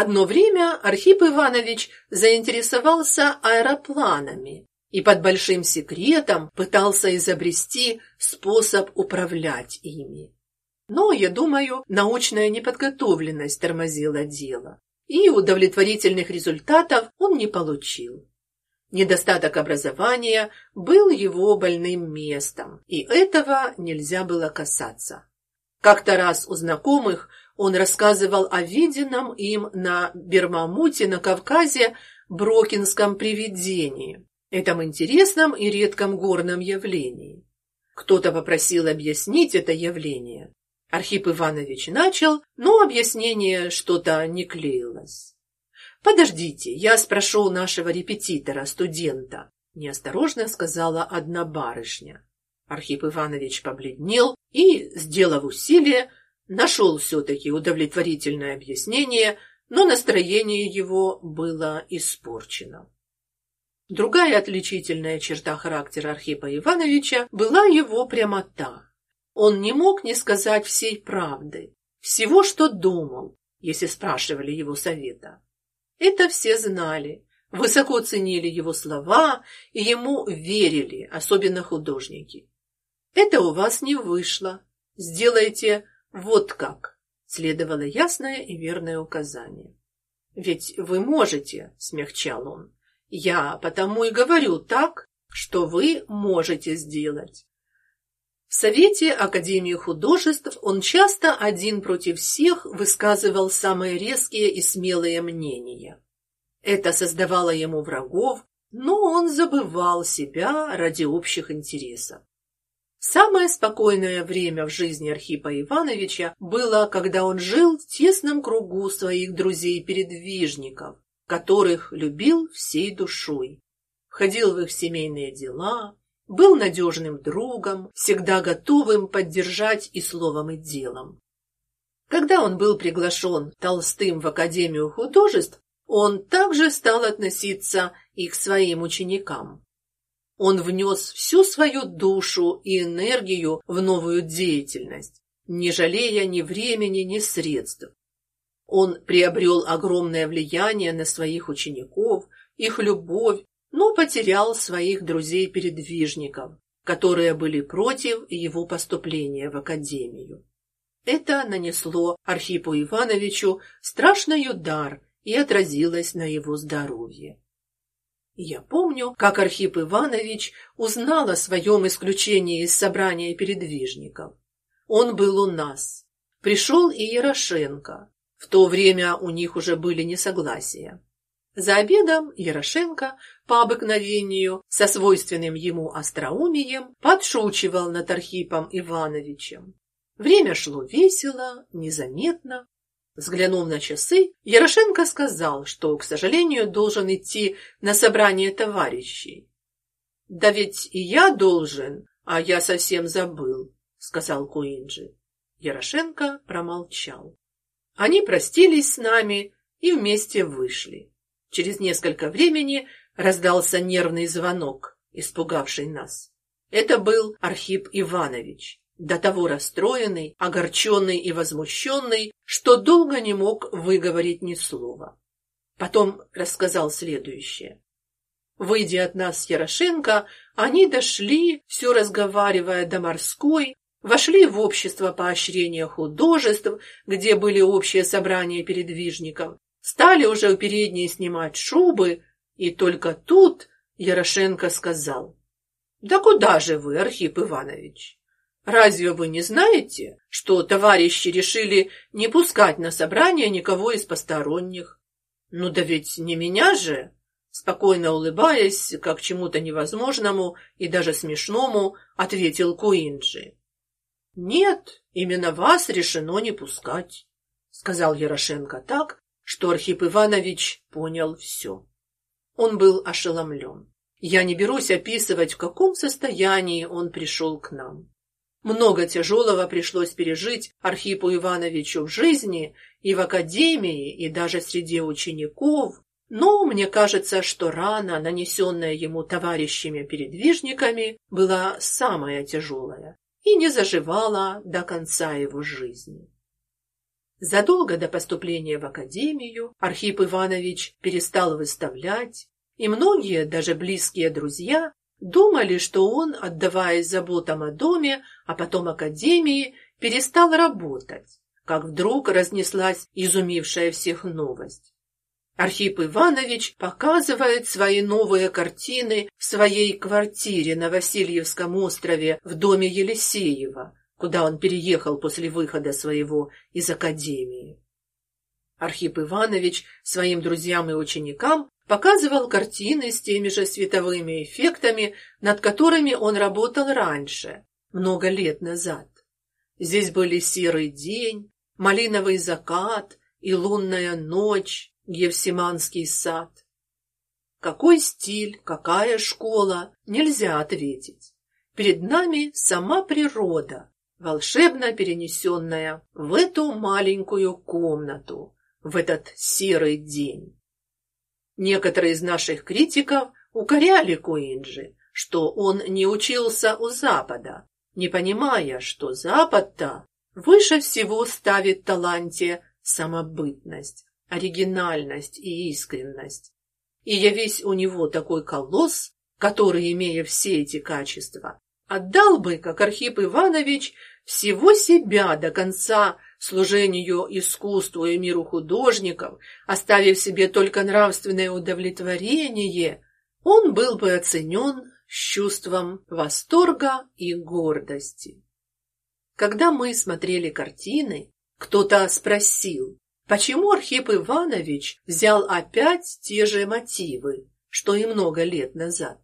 Одно время Архип Иванович заинтересовался аэропланами и под большим секретом пытался изобрести способ управлять ими. Но, я думаю, научная неподготовленность тормозила дело, и удовлетворительных результатов он не получил. Недостаток образования был его больным местом, и этого нельзя было касаться. Как-то раз у знакомых он рассказывал о виденном им на Бермамуте на Кавказе брокинском привидении, этом интересном и редком горном явлении. Кто-то попросил объяснить это явление. Архип Иванович начал, но объяснение что-то не клеилось. Подождите, я спрошу нашего репетитора, студента, неосторожно сказала одна барышня. Архип Иванович побледнел и, сделав усилие, нашел все таки удовлетворительное объяснение, но настроение его было испорчено. Другая отличительная черта характера Архипа Ивановича была его прямота. Он не мог не сказать всей правды, всего, что думал, если спрашивали его совета. Это все знали, высоко ценили его слова и ему верили, особенно художники. Это у вас не вышло. Сделайте вот как. Следовало ясное и верное указание. Ведь вы можете, смягчал он. Я потому и говорю так, что вы можете сделать. В Совете Академии художеств он часто один против всех высказывал самые резкие и смелые мнения. Это создавало ему врагов, но он забывал себя ради общих интересов. Самое спокойное время в жизни Архипа Ивановича было, когда он жил в тесном кругу своих друзей-передвижников, которых любил всей душой. Входил в их семейные дела, был надежным другом, всегда готовым поддержать и словом, и делом. Когда он был приглашен Толстым в Академию художеств, он также стал относиться и к своим ученикам. Он внес всю свою душу и энергию в новую деятельность, не жалея ни времени, ни средств. Он приобрел огромное влияние на своих учеников, их любовь но потерял своих друзей-передвижников, которые были против его поступления в академию. Это нанесло Архипу Ивановичу страшный удар и отразилось на его здоровье. Я помню, как Архип Иванович узнал о своем исключении из собрания передвижников. Он был у нас. Пришел и Ярошенко. В то время у них уже были несогласия. За обедом Ярошенко по обыкновению со свойственным ему остроумием подшучивал над Архипом Ивановичем. Время шло весело, незаметно. Взглянув на часы, Ярошенко сказал, что, к сожалению, должен идти на собрание товарищей. Да ведь и я должен, а я совсем забыл, сказал Куинджи. Ярошенко промолчал. Они простились с нами и вместе вышли. Через несколько времени раздался нервный звонок, испугавший нас. Это был Архип Иванович, до того расстроенный, огорченный и возмущенный, что долго не мог выговорить ни слова. Потом рассказал следующее. Выйдя от нас с Ярошенко, они дошли, все разговаривая до морской, вошли в общество поощрения художеств, где были общие собрания передвижников, Стали уже у передней снимать шубы, и только тут Ярошенко сказал: "Да куда же вы, Архип Иванович? Разве вы не знаете, что товарищи решили не пускать на собрание никого из посторонних? Ну да ведь не меня же?" Спокойно улыбаясь, как чему-то невозможному и даже смешному, ответил Куинджи. Нет, именно вас решено не пускать, сказал Ярошенко так, что Архип Иванович понял все. Он был ошеломлен. Я не берусь описывать, в каком состоянии он пришел к нам. Много тяжелого пришлось пережить Архипу Ивановичу в жизни и в академии, и даже среди учеников, но мне кажется, что рана, нанесенная ему товарищами-передвижниками, была самая тяжелая и не заживала до конца его жизни. Задолго до поступления в академию Архип Иванович перестал выставлять, и многие, даже близкие друзья, думали, что он, отдаваясь заботам о доме, а потом академии, перестал работать, как вдруг разнеслась изумившая всех новость. Архип Иванович показывает свои новые картины в своей квартире на Васильевском острове в доме Елисеева, куда он переехал после выхода своего из академии. Архип Иванович своим друзьям и ученикам показывал картины с теми же световыми эффектами, над которыми он работал раньше, много лет назад. Здесь были серый день, малиновый закат и лунная ночь, Гефсиманский сад. Какой стиль, какая школа, нельзя ответить. Перед нами сама природа, волшебно перенесенная в эту маленькую комнату, в этот серый день. Некоторые из наших критиков укоряли Куинджи, что он не учился у Запада, не понимая, что Запад-то выше всего ставит таланте самобытность, оригинальность и искренность. И я весь у него такой колосс, который, имея все эти качества, отдал бы, как Архип Иванович, всего себя до конца служению искусству и миру художников, оставив себе только нравственное удовлетворение, он был бы оценен с чувством восторга и гордости. Когда мы смотрели картины, кто-то спросил, Почему Архип Иванович взял опять те же мотивы, что и много лет назад?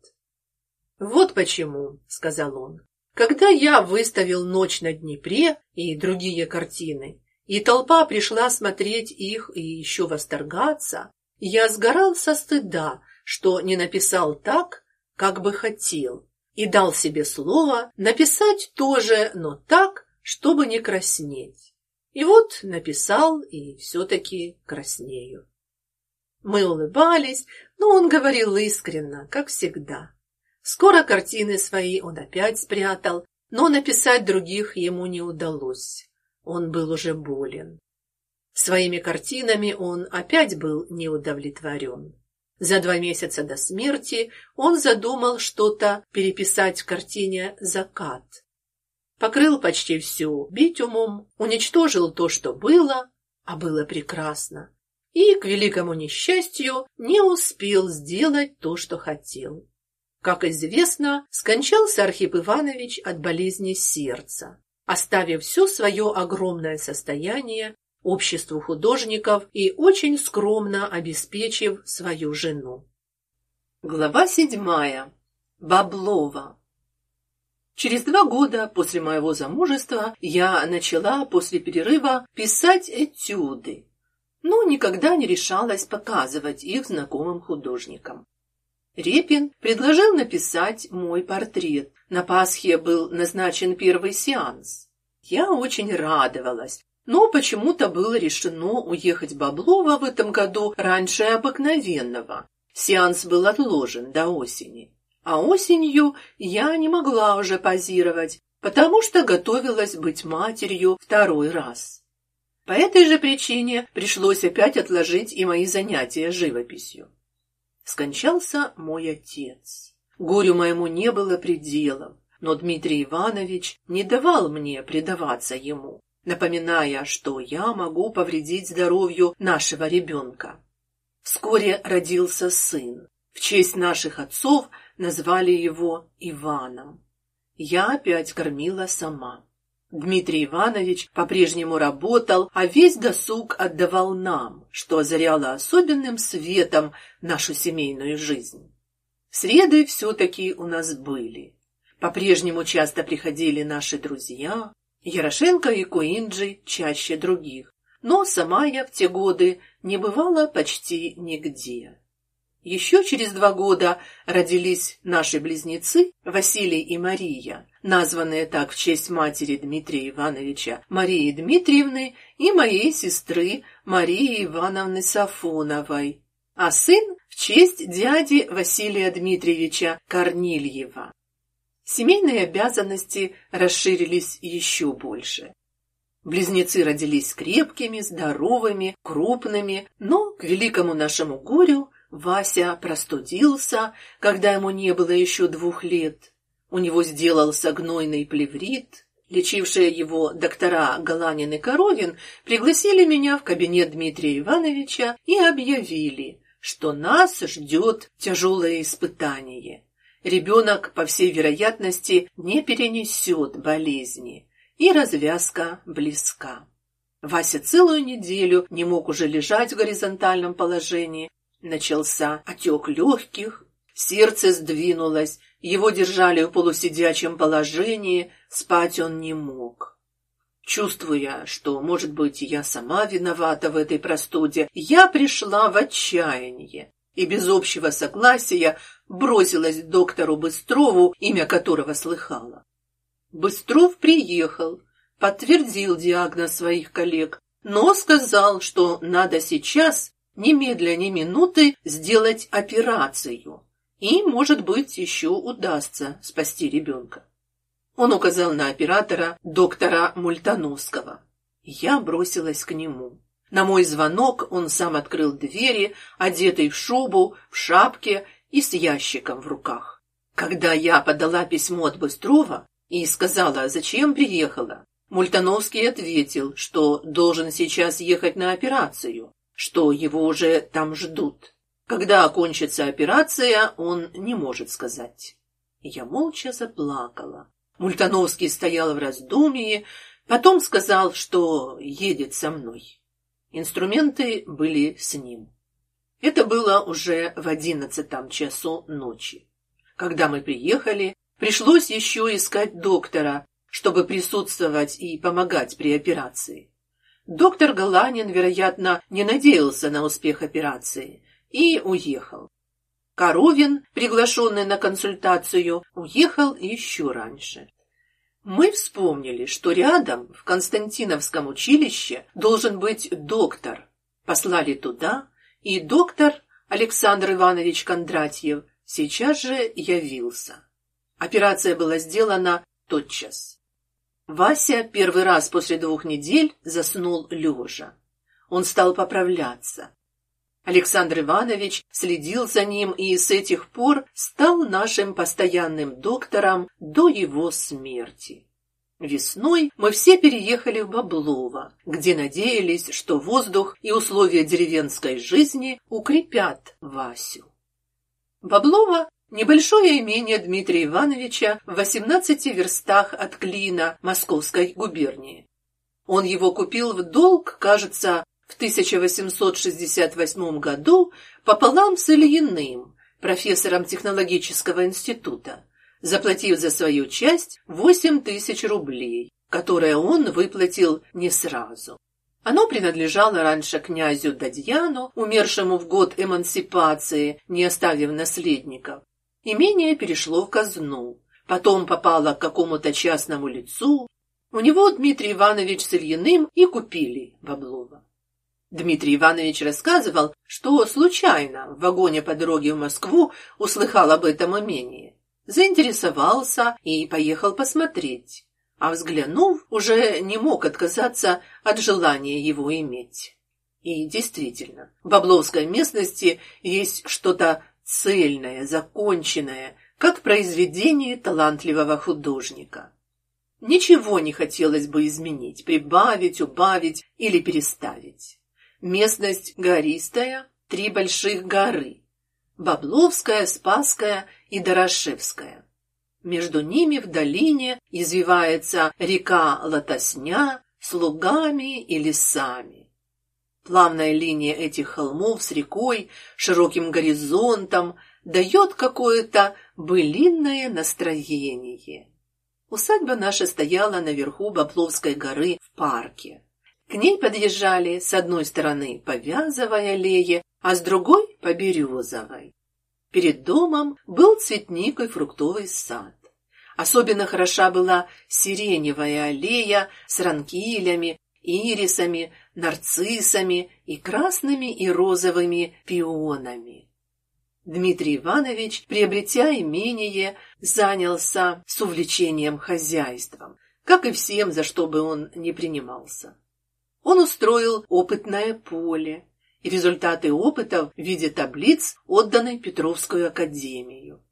Вот почему, сказал он. Когда я выставил Ночь на Днепре и другие картины, и толпа пришла смотреть их и еще восторгаться, я сгорал со стыда, что не написал так, как бы хотел, и дал себе слово написать тоже, но так, чтобы не краснеть. И вот написал, и все-таки краснею. Мы улыбались, но он говорил искренно, как всегда. Скоро картины свои он опять спрятал, но написать других ему не удалось. Он был уже болен. Своими картинами он опять был неудовлетворен. За два месяца до смерти он задумал что-то переписать в картине «Закат», покрыл почти всю битумом, уничтожил то, что было, а было прекрасно, и, к великому несчастью, не успел сделать то, что хотел. Как известно, скончался Архип Иванович от болезни сердца, оставив все свое огромное состояние обществу художников и очень скромно обеспечив свою жену. Глава седьмая. Баблова. Через два года после моего замужества я начала после перерыва писать этюды, но никогда не решалась показывать их знакомым художникам. Репин предложил написать мой портрет. На Пасхе был назначен первый сеанс. Я очень радовалась, но почему-то было решено уехать в Баблово в этом году раньше обыкновенного. Сеанс был отложен до осени. А осенью я не могла уже позировать, потому что готовилась быть матерью второй раз. По этой же причине пришлось опять отложить и мои занятия живописью. Скончался мой отец. Горю моему не было пределов, но Дмитрий Иванович не давал мне предаваться ему, напоминая, что я могу повредить здоровью нашего ребенка. Вскоре родился сын. В честь наших отцов назвали его Иваном. Я опять кормила сама. Дмитрий Иванович по-прежнему работал, а весь досуг отдавал нам, что озаряло особенным светом нашу семейную жизнь. Среды все-таки у нас были. По-прежнему часто приходили наши друзья, Ярошенко и Куинджи чаще других, но сама я в те годы не бывала почти нигде. Еще через два года родились наши близнецы Василий и Мария, названные так в честь матери Дмитрия Ивановича, Марии Дмитриевны и моей сестры Марии Ивановны Сафоновой, а сын в честь дяди Василия Дмитриевича Корнильева. Семейные обязанности расширились еще больше. Близнецы родились крепкими, здоровыми, крупными, но, к великому нашему горю, Вася простудился, когда ему не было еще двух лет. У него сделался гнойный плеврит. Лечившие его доктора Галанин и Коровин пригласили меня в кабинет Дмитрия Ивановича и объявили, что нас ждет тяжелое испытание. Ребенок, по всей вероятности, не перенесет болезни и развязка близка. Вася целую неделю не мог уже лежать в горизонтальном положении. Начался отек легких, сердце сдвинулось, его держали в полусидячем положении, спать он не мог. Чувствуя, что, может быть, я сама виновата в этой простуде, я пришла в отчаяние и без общего согласия бросилась к доктору Быстрову, имя которого слыхала. Быстров приехал, подтвердил диагноз своих коллег, но сказал, что надо сейчас, немедля ни минуты, сделать операцию, и, может быть, еще удастся спасти ребенка. Он указал на оператора доктора Мультановского. Я бросилась к нему. На мой звонок он сам открыл двери, одетый в шубу, в шапке и с ящиком в руках. Когда я подала письмо от Быстрова, и сказала, зачем приехала. Мультановский ответил, что должен сейчас ехать на операцию, что его уже там ждут. Когда окончится операция, он не может сказать. Я молча заплакала. Мультановский стоял в раздумье, потом сказал, что едет со мной. Инструменты были с ним. Это было уже в одиннадцатом часу ночи. Когда мы приехали, Пришлось еще искать доктора, чтобы присутствовать и помогать при операции. Доктор Галанин, вероятно, не надеялся на успех операции и уехал. Коровин, приглашенный на консультацию, уехал еще раньше. Мы вспомнили, что рядом, в Константиновском училище, должен быть доктор. Послали туда, и доктор Александр Иванович Кондратьев сейчас же явился. Операция была сделана тотчас. Вася первый раз после двух недель заснул лежа. Он стал поправляться. Александр Иванович следил за ним и с этих пор стал нашим постоянным доктором до его смерти. Весной мы все переехали в Баблово, где надеялись, что воздух и условия деревенской жизни укрепят Васю. Баблово Небольшое имение Дмитрия Ивановича в 18 верстах от Клина Московской губернии. Он его купил в долг, кажется, в 1868 году пополам с Ильиным, профессором технологического института, заплатив за свою часть 8 тысяч рублей, которые он выплатил не сразу. Оно принадлежало раньше князю Дадьяну, умершему в год эмансипации, не оставив наследников, Имение перешло в казну, потом попало к какому-то частному лицу. У него Дмитрий Иванович с Ильиным и купили Баблова. Дмитрий Иванович рассказывал, что случайно в вагоне по дороге в Москву услыхал об этом имении. Заинтересовался и поехал посмотреть, а взглянув, уже не мог отказаться от желания его иметь. И действительно, в Бабловской местности есть что-то цельное, законченное, как произведение талантливого художника. Ничего не хотелось бы изменить, прибавить, убавить или переставить. Местность гористая, три больших горы: Бабловская, Спасская и Дорошевская. Между ними в долине извивается река Лотосня с лугами и лесами. Плавная линия этих холмов с рекой, широким горизонтом дает какое-то былинное настроение. Усадьба наша стояла наверху Бабловской горы в парке. К ней подъезжали с одной стороны по Вязовой аллее, а с другой по Березовой. Перед домом был цветник и фруктовый сад. Особенно хороша была сиреневая аллея с ранкилями, ирисами, нарциссами и красными и розовыми пионами. Дмитрий Иванович, приобретя имение, занялся с увлечением хозяйством. как и всем, за что бы он ни принимался. Он устроил опытное поле, и результаты опытов в виде таблиц отданы Петровскую академию.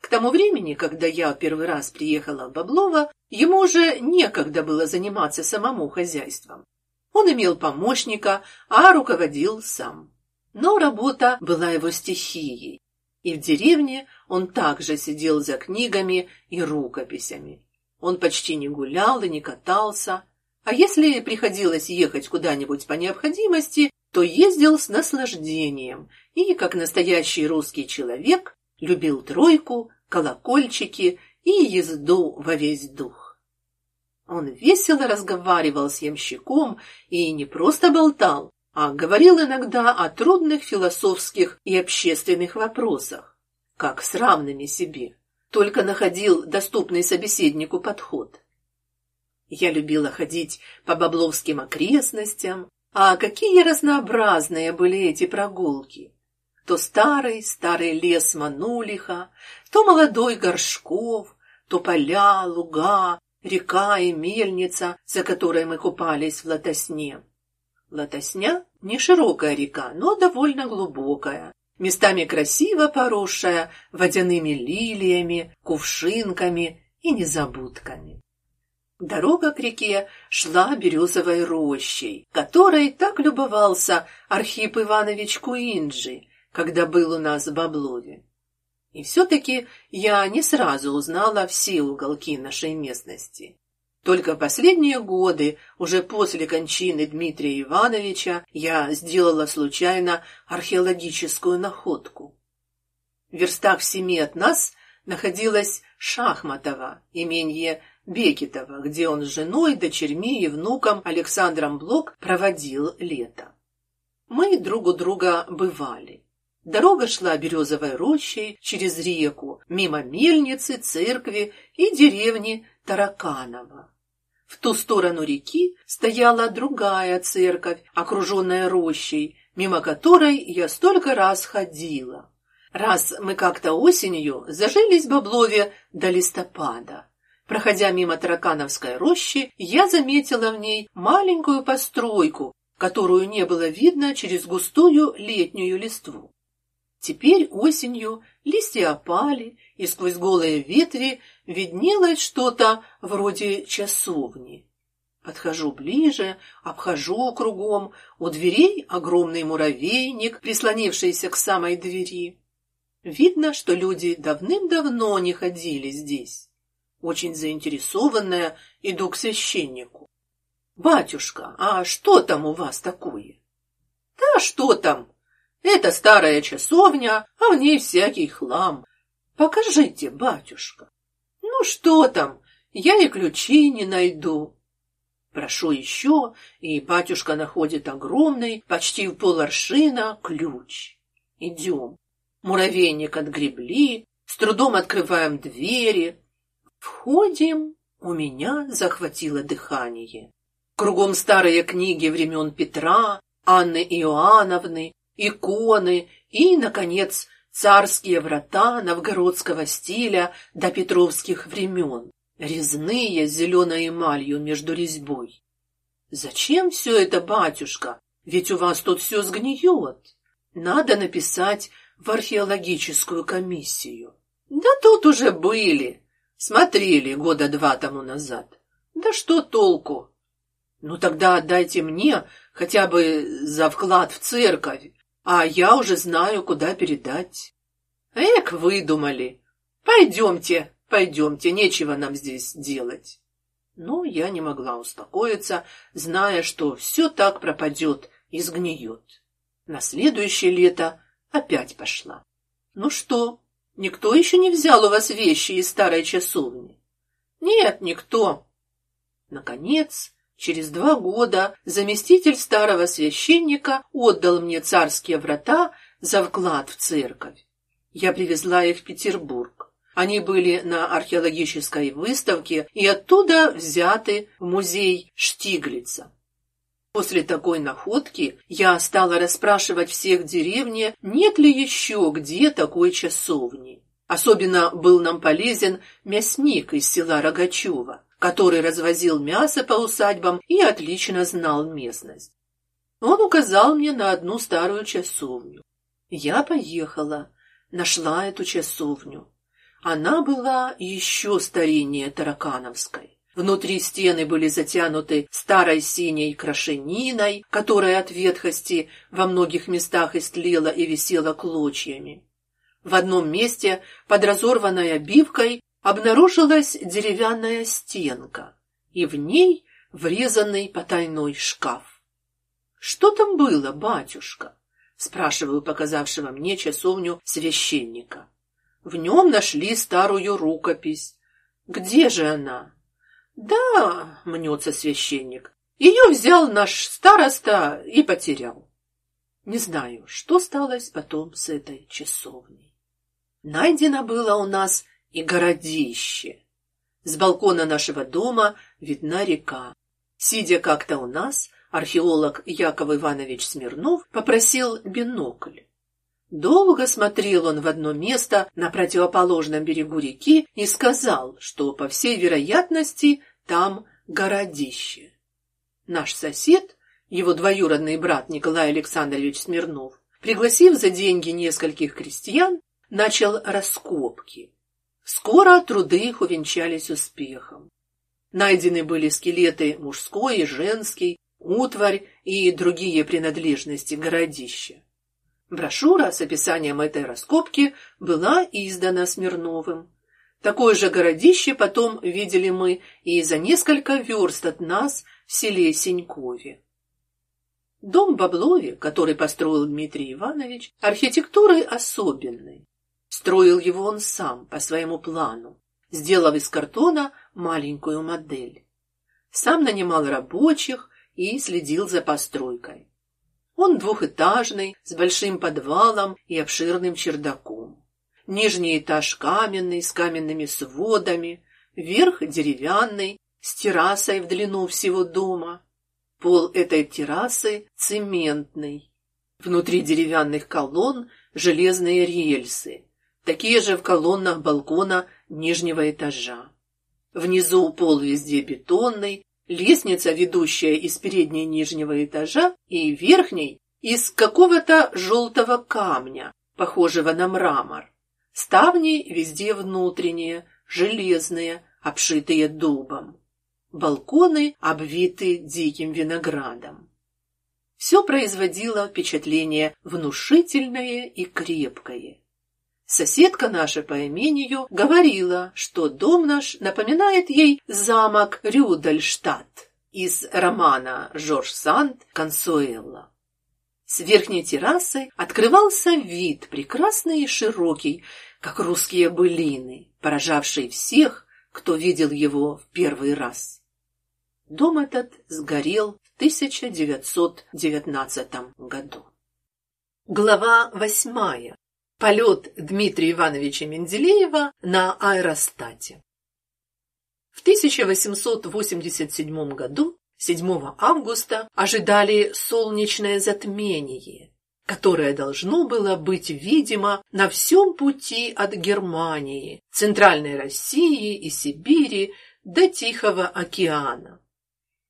К тому времени, когда я первый раз приехала в Баблово, ему уже некогда было заниматься самому хозяйством. Он имел помощника, а руководил сам. Но работа была его стихией, и в деревне он также сидел за книгами и рукописями. Он почти не гулял и не катался, а если приходилось ехать куда-нибудь по необходимости, то ездил с наслаждением и, как настоящий русский человек, любил тройку, колокольчики и езду во весь дух. Он весело разговаривал с ямщиком и не просто болтал, а говорил иногда о трудных философских и общественных вопросах, как с равными себе, только находил доступный собеседнику подход. Я любила ходить по бабловским окрестностям, а какие разнообразные были эти прогулки. То старый, старый лес Манулиха, то молодой Горшков, то поля, луга, река и мельница, за которой мы купались в Лотосне. Лотосня — не широкая река, но довольно глубокая, местами красиво поросшая водяными лилиями, кувшинками и незабудками. Дорога к реке шла березовой рощей, которой так любовался Архип Иванович Куинджи, когда был у нас в Баблове. И все-таки я не сразу узнала все уголки нашей местности. Только последние годы, уже после кончины Дмитрия Ивановича, я сделала случайно археологическую находку. В верстах в семи от нас находилась Шахматова, именье Бекетова, где он с женой, дочерьми и внуком Александром Блок проводил лето. Мы друг у друга бывали. Дорога шла березовой рощей через реку, мимо мельницы, церкви и деревни Тараканово. В ту сторону реки стояла другая церковь, окруженная рощей, мимо которой я столько раз ходила. Раз мы как-то осенью зажились в Баблове до листопада. Проходя мимо Таракановской рощи, я заметила в ней маленькую постройку, которую не было видно через густую летнюю листву. Теперь осенью листья опали, и сквозь голые ветви виднелось что-то вроде часовни. Подхожу ближе, обхожу кругом, у дверей огромный муравейник, прислонившийся к самой двери. Видно, что люди давным-давно не ходили здесь. Очень заинтересованная, иду к священнику. «Батюшка, а что там у вас такое?» «Да что там? Это старая часовня, а в ней всякий хлам. Покажите, батюшка». «Ну что там? Я и ключи не найду». Прошу еще, и батюшка находит огромный, почти в поларшина, ключ. Идем. Муравейник отгребли, с трудом открываем двери, Входим, у меня захватило дыхание. Кругом старые книги времен Петра, Анны Иоанновны, иконы и, наконец, царские врата новгородского стиля до петровских времен, резные с зеленой эмалью между резьбой. Зачем все это, батюшка? Ведь у вас тут все сгниет. Надо написать в археологическую комиссию. Да тут уже были. Смотрели года два тому назад. Да что толку? Ну тогда отдайте мне хотя бы за вклад в церковь, а я уже знаю, куда передать. Эк, выдумали. Пойдемте, пойдемте, нечего нам здесь делать. Но я не могла успокоиться, зная, что все так пропадет и сгниет. На следующее лето опять пошла. Ну что, Никто еще не взял у вас вещи из старой часовни? Нет, никто. Наконец, через два года заместитель старого священника отдал мне царские врата за вклад в церковь. Я привезла их в Петербург. Они были на археологической выставке и оттуда взяты в музей Штиглица. После такой находки я стала расспрашивать всех в деревне, нет ли еще где такой часовни. Особенно был нам полезен мясник из села Рогачева, который развозил мясо по усадьбам и отлично знал местность. Он указал мне на одну старую часовню. Я поехала, нашла эту часовню. Она была еще стариннее Таракановской. Внутри стены были затянуты старой синей крошениной, которая от ветхости во многих местах истлела и висела клочьями. В одном месте под разорванной обивкой обнаружилась деревянная стенка, и в ней врезанный потайной шкаф. Что там было, батюшка? спрашиваю показавшего мне часовню священника. В нем нашли старую рукопись. Где же она? Да, мнется священник. Ее взял наш староста и потерял. Не знаю, что сталось потом с этой часовней. Найдено было у нас и городище. С балкона нашего дома видна река. Сидя как-то у нас, археолог Яков Иванович Смирнов попросил бинокль. Долго смотрел он в одно место на противоположном берегу реки и сказал, что, по всей вероятности, там городище. Наш сосед, его двоюродный брат Николай Александрович Смирнов, пригласив за деньги нескольких крестьян, начал раскопки. Скоро труды их увенчались успехом. Найдены были скелеты мужской и женский, утварь и другие принадлежности городища. Брошюра с описанием этой раскопки была издана Смирновым. Такое же городище потом видели мы и за несколько верст от нас в селе Синькове. Дом Баблови, который построил Дмитрий Иванович, архитектурой особенной. Строил его он сам по своему плану, сделав из картона маленькую модель. Сам нанимал рабочих и следил за постройкой. Он двухэтажный, с большим подвалом и обширным чердаком. Нижний этаж каменный, с каменными сводами, верх деревянный, с террасой в длину всего дома. Пол этой террасы цементный. Внутри деревянных колонн железные рельсы, такие же в колоннах балкона нижнего этажа. Внизу пол везде бетонный, Лестница, ведущая из передней нижнего этажа и верхней, из какого-то желтого камня, похожего на мрамор. Ставни везде внутренние, железные, обшитые дубом. Балконы обвиты диким виноградом. Все производило впечатление внушительное и крепкое. Соседка наша по имению говорила, что дом наш напоминает ей замок Рюдельштадт из романа Жорж Санд «Консуэлла». С верхней террасы открывался вид, прекрасный и широкий, как русские былины, поражавший всех, кто видел его в первый раз. Дом этот сгорел в 1919 году. Глава восьмая. Полет Дмитрия Ивановича Менделеева на аэростате. В 1887 году, 7 августа, ожидали солнечное затмение, которое должно было быть видимо на всем пути от Германии, Центральной России и Сибири до Тихого океана.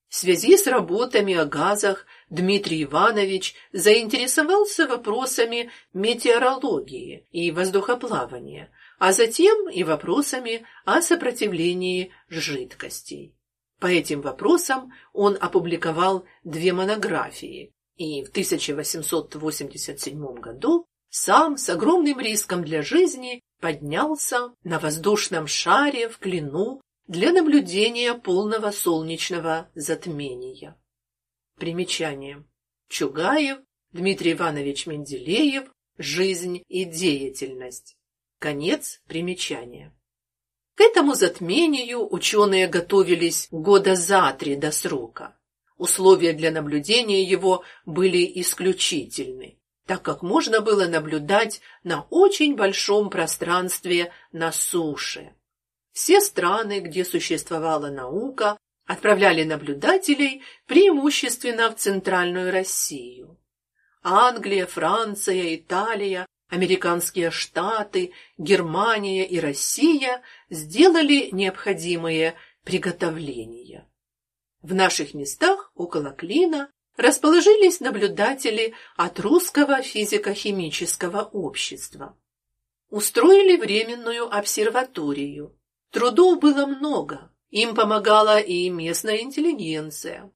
В связи с работами о газах Дмитрий Иванович заинтересовался вопросами метеорологии и воздухоплавания, а затем и вопросами о сопротивлении жидкостей. По этим вопросам он опубликовал две монографии и в 1887 году сам с огромным риском для жизни поднялся на воздушном шаре в Клину для наблюдения полного солнечного затмения. Примечание. Чугаев Дмитрий Иванович Менделеев. Жизнь и деятельность. Конец примечания. К этому затмению ученые готовились года за три до срока. Условия для наблюдения его были исключительны, так как можно было наблюдать на очень большом пространстве на суше. Все страны, где существовала наука, отправляли наблюдателей преимущественно в Центральную Россию. Англия, Франция, Италия, американские штаты, Германия и Россия сделали необходимые приготовления. В наших местах около клина расположились наблюдатели от Русского физико-химического общества. Устроили временную обсерваторию. Трудов было много, им помогала и местная интеллигенция.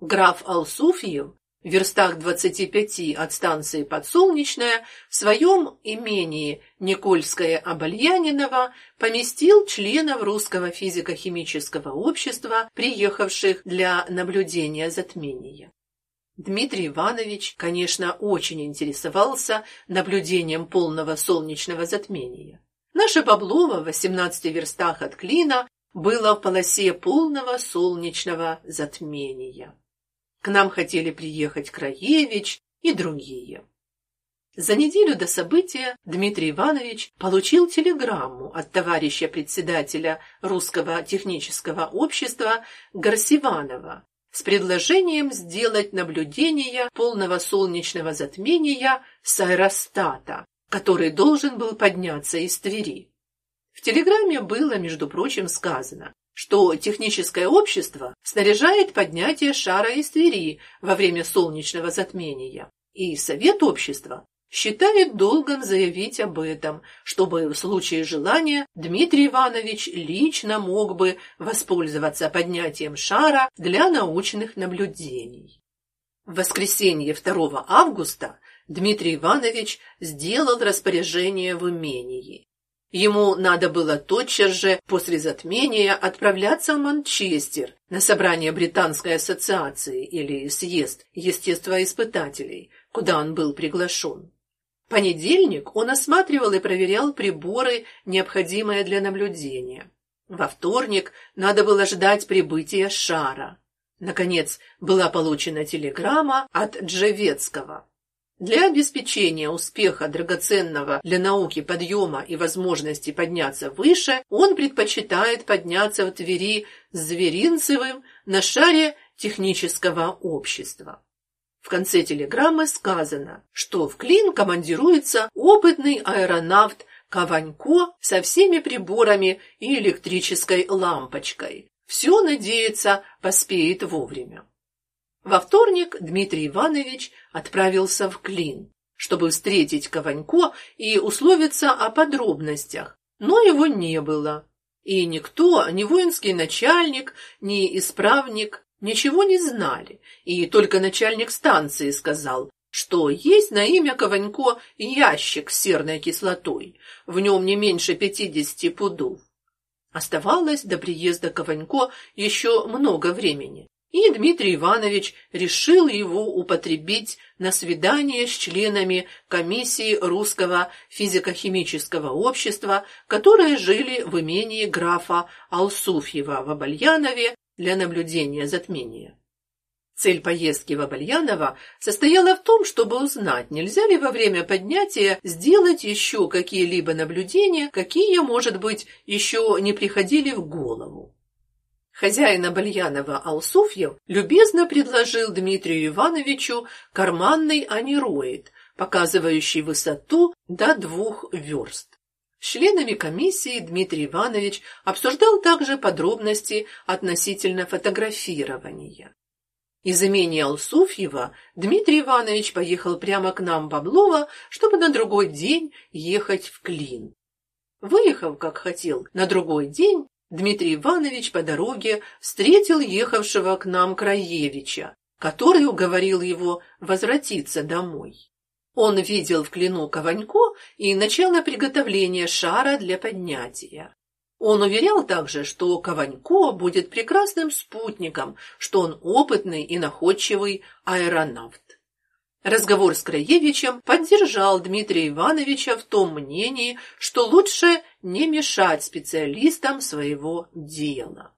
Граф Алсуфьев в верстах 25 от станции Подсолнечная в своем имении Никольское Обальяниново поместил членов Русского физико-химического общества, приехавших для наблюдения затмения. Дмитрий Иванович, конечно, очень интересовался наблюдением полного солнечного затмения. Наше Баблово в 18 верстах от Клина было в полосе полного солнечного затмения. К нам хотели приехать Краевич и другие. За неделю до события Дмитрий Иванович получил телеграмму от товарища председателя Русского технического общества Гарсиванова с предложением сделать наблюдение полного солнечного затмения с аэростата, который должен был подняться из Твери. В телеграмме было, между прочим, сказано, что техническое общество снаряжает поднятие шара из Твери во время солнечного затмения, и совет общества считает долгом заявить об этом, чтобы в случае желания Дмитрий Иванович лично мог бы воспользоваться поднятием шара для научных наблюдений. В воскресенье 2 августа Дмитрий Иванович сделал распоряжение в имении. Ему надо было тотчас же после затмения отправляться в Манчестер на собрание Британской ассоциации или съезд естествоиспытателей, куда он был приглашен понедельник он осматривал и проверял приборы, необходимые для наблюдения. Во вторник надо было ждать прибытия шара. Наконец, была получена телеграмма от Джевецкого. Для обеспечения успеха драгоценного для науки подъема и возможности подняться выше, он предпочитает подняться в Твери с Зверинцевым на шаре технического общества. В конце телеграммы сказано, что в Клин командируется опытный аэронавт Каванько со всеми приборами и электрической лампочкой. Все, надеется, поспеет вовремя. Во вторник Дмитрий Иванович отправился в Клин, чтобы встретить Каванько и условиться о подробностях, но его не было. И никто, ни воинский начальник, ни исправник ничего не знали, и только начальник станции сказал, что есть на имя Кованько ящик с серной кислотой, в нем не меньше пятидесяти пудов. Оставалось до приезда Кованько еще много времени, и Дмитрий Иванович решил его употребить на свидание с членами комиссии Русского физико-химического общества, которые жили в имении графа Алсуфьева в Абальянове для наблюдения затмения. Цель поездки в Абальяново состояла в том, чтобы узнать, нельзя ли во время поднятия сделать еще какие-либо наблюдения, какие, может быть, еще не приходили в голову. Хозяин Абальянова Алсуфьев любезно предложил Дмитрию Ивановичу карманный анероид, показывающий высоту до двух верст. С членами комиссии Дмитрий Иванович обсуждал также подробности относительно фотографирования. Из имения Алсуфьева Дмитрий Иванович поехал прямо к нам в Баблово, чтобы на другой день ехать в Клин. Выехав, как хотел, на другой день, Дмитрий Иванович по дороге встретил ехавшего к нам Краевича, который уговорил его возвратиться домой. Он видел в Клину Кованько и начало приготовления шара для поднятия. Он уверял также, что Кованько будет прекрасным спутником, что он опытный и находчивый аэронавт. Разговор с Краевичем поддержал Дмитрия Ивановича в том мнении, что лучше не мешать специалистам своего дела.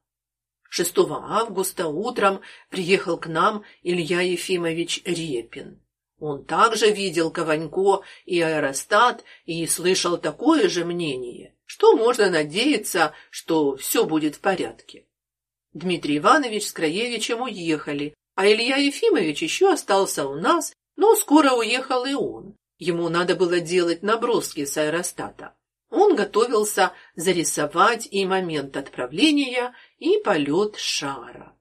6 августа утром приехал к нам Илья Ефимович Репин. Он также видел Кованько и аэростат и слышал такое же мнение, что можно надеяться, что все будет в порядке. Дмитрий Иванович с Краевичем уехали, а Илья Ефимович еще остался у нас, но скоро уехал и он. Ему надо было делать наброски с аэростата. Он готовился зарисовать и момент отправления, и полет шара.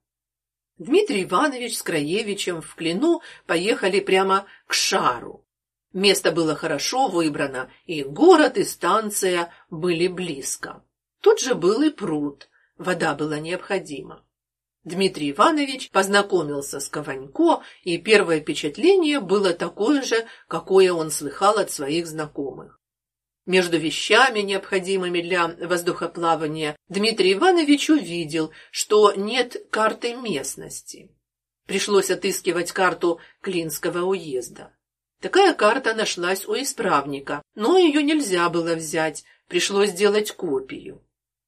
Дмитрий Иванович с Краевичем в Клину поехали прямо к шару. Место было хорошо выбрано, и город, и станция были близко. Тут же был и пруд, вода была необходима. Дмитрий Иванович познакомился с Кованько, и первое впечатление было такое же, какое он слыхал от своих знакомых. Между вещами, необходимыми для воздухоплавания, Дмитрий Иванович увидел, что нет карты местности. Пришлось отыскивать карту Клинского уезда. Такая карта нашлась у исправника, но ее нельзя было взять, пришлось сделать копию.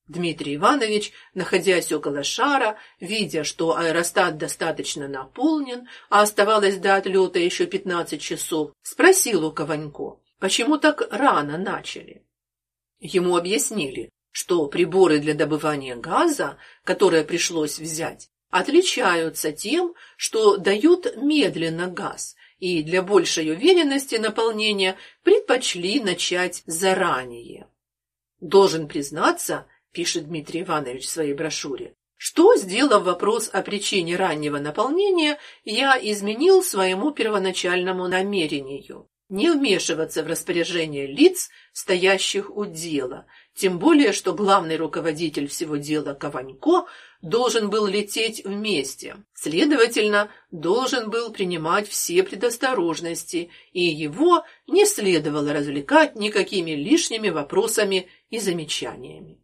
Дмитрий Иванович, находясь около шара, видя, что аэростат достаточно наполнен, а оставалось до отлета еще 15 часов, спросил у Кованько, почему так рано начали. Ему объяснили, что приборы для добывания газа, которые пришлось взять, отличаются тем, что дают медленно газ, и для большей уверенности наполнения предпочли начать заранее. Должен признаться, пишет Дмитрий Иванович в своей брошюре, что, сделав вопрос о причине раннего наполнения, я изменил своему первоначальному намерению не вмешиваться в распоряжение лиц, стоящих у дела, тем более что главный руководитель всего дела Кованько должен был лететь вместе. Следовательно, должен был принимать все предосторожности, и его не следовало развлекать никакими лишними вопросами и замечаниями.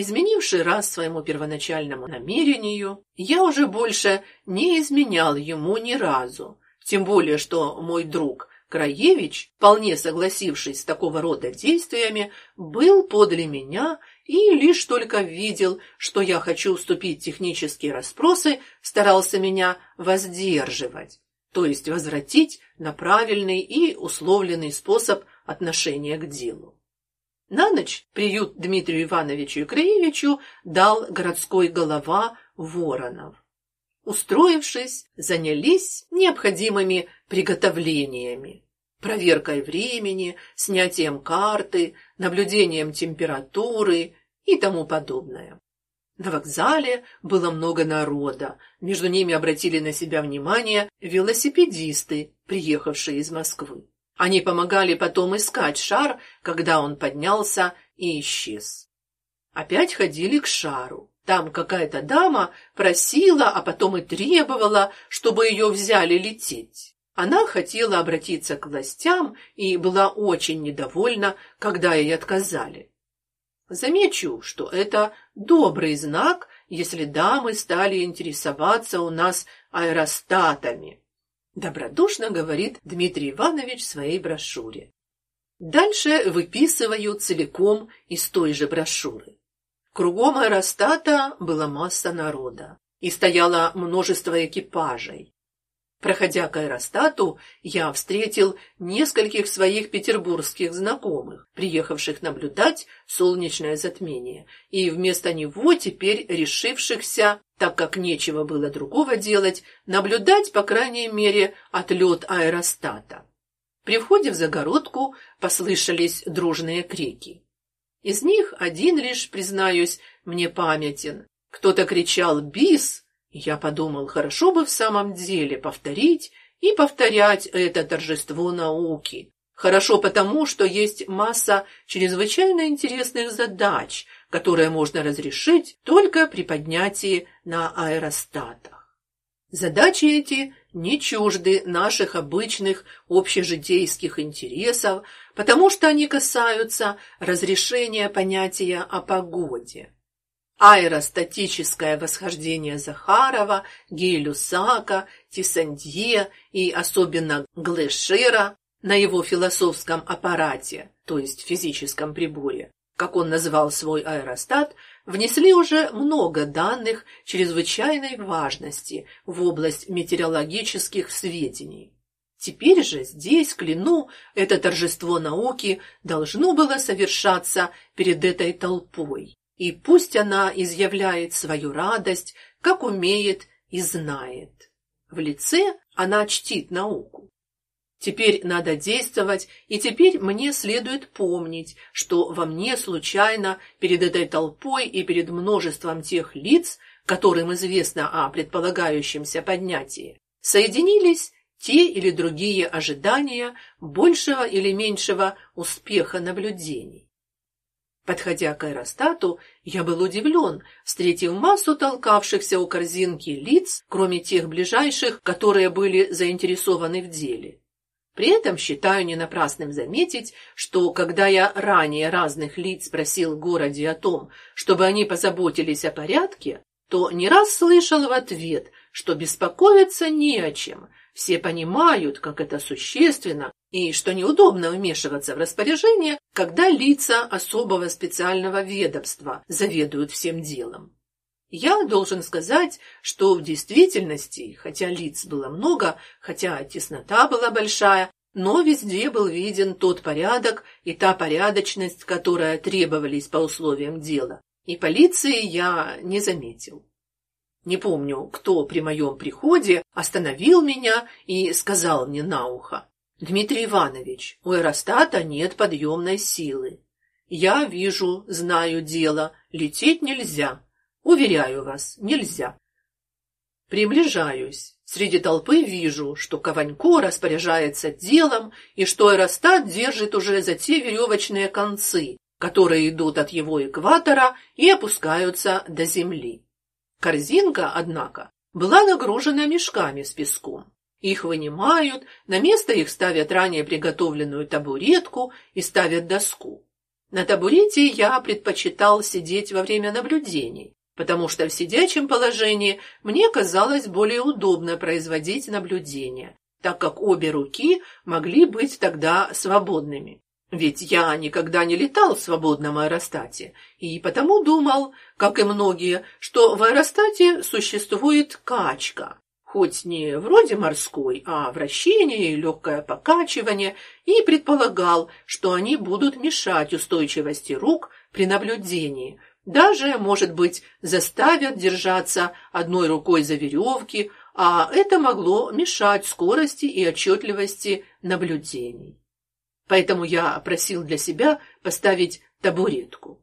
Изменивший раз своему первоначальному намерению, я уже больше не изменял ему ни разу, тем более что мой друг Краевич, вполне согласившись с такого рода действиями, был подле меня и лишь только видел, что я хочу уступить технические расспросы, старался меня воздерживать, то есть возвратить на правильный и условленный способ отношения к делу. На ночь приют Дмитрию Ивановичу и Краевичу дал городской голова Воронов. Устроившись, занялись необходимыми приготовлениями. Проверкой времени, снятием карты, наблюдением температуры и тому подобное. На вокзале было много народа. Между ними обратили на себя внимание велосипедисты, приехавшие из Москвы. Они помогали потом искать шар, когда он поднялся и исчез. Опять ходили к шару. Там какая-то дама просила, а потом и требовала, чтобы ее взяли лететь. Она хотела обратиться к властям и была очень недовольна, когда ей отказали. Замечу, что это добрый знак, если дамы стали интересоваться у нас аэростатами. Добродушно говорит Дмитрий Иванович в своей брошюре. Дальше выписываю целиком из той же брошюры. Кругом аэростата была масса народа, и стояло множество экипажей. Проходя к аэростату, я встретил нескольких своих петербургских знакомых, приехавших наблюдать солнечное затмение, и вместо него теперь решившихся, так как нечего было другого делать, наблюдать, по крайней мере, отлет аэростата. При входе в загородку послышались дружные крики. Из них один лишь, признаюсь, мне памятен. Кто-то кричал «Бис!», я подумал, хорошо бы в самом деле повторить и повторять это торжество науки. Хорошо потому, что есть масса чрезвычайно интересных задач, которые можно разрешить только при поднятии на аэростатах. Задачи эти не чужды наших обычных общежитейских интересов, потому что они касаются разрешения понятия о погоде аэростатическое восхождение Захарова, Гей-Люсака, Тисандье и особенно Глэшера на его философском аппарате, то есть физическом приборе, как он называл свой аэростат, внесли уже много данных чрезвычайной важности в область метеорологических сведений. Теперь же здесь, клину, это торжество науки должно было совершаться перед этой толпой. И пусть она изъявляет свою радость, как умеет и знает. В лице она чтит науку. Теперь надо действовать, и теперь мне следует помнить, что во мне случайно перед этой толпой и перед множеством тех лиц, которым известно о предполагающемся поднятии, соединились те или другие ожидания большего или меньшего успеха наблюдений. Подходя к аэростату, я был удивлен, встретив массу толкавшихся у корзинки лиц, кроме тех ближайших, которые были заинтересованы в деле. При этом считаю не напрасным заметить, что когда я ранее разных лиц спросил в городе о том, чтобы они позаботились о порядке, то не раз слышал в ответ, что беспокоиться не о чем. Все понимают, как это существенно, и что неудобно вмешиваться в распоряжение, когда лица особого специального ведомства заведуют всем делом. Я должен сказать, что в действительности, хотя лиц было много, хотя теснота была большая, но везде был виден тот порядок и та порядочность, которая требовались по условиям дела. И полиции я не заметил. Не помню, кто при моем приходе остановил меня и сказал мне на ухо: "Дмитрий Иванович, у аэростата нет подъемной силы. Я вижу, знаю дело, лететь нельзя. Уверяю вас, нельзя. Приближаюсь. Среди толпы вижу, что Кованько распоряжается делом и что аэростат держит уже за те веревочные концы, которые идут от его экватора и опускаются до земли. Корзинка, однако, была нагружена мешками с песком. Их вынимают, на место их ставят ранее приготовленную табуретку и ставят доску. На табурете я предпочитал сидеть во время наблюдений, потому что в сидячем положении мне казалось более удобно производить наблюдения, так как обе руки могли быть тогда свободными. Ведь я никогда не летал в свободном аэростате, и потому думал, как и многие, что в аэростате существует качка, хоть не вроде морской, а вращение и легкое покачивание, и предполагал, что они будут мешать устойчивости рук при наблюдении, даже, может быть, заставят держаться одной рукой за веревки, а это могло мешать скорости и отчетливости наблюдений. Поэтому я просил для себя поставить табуретку.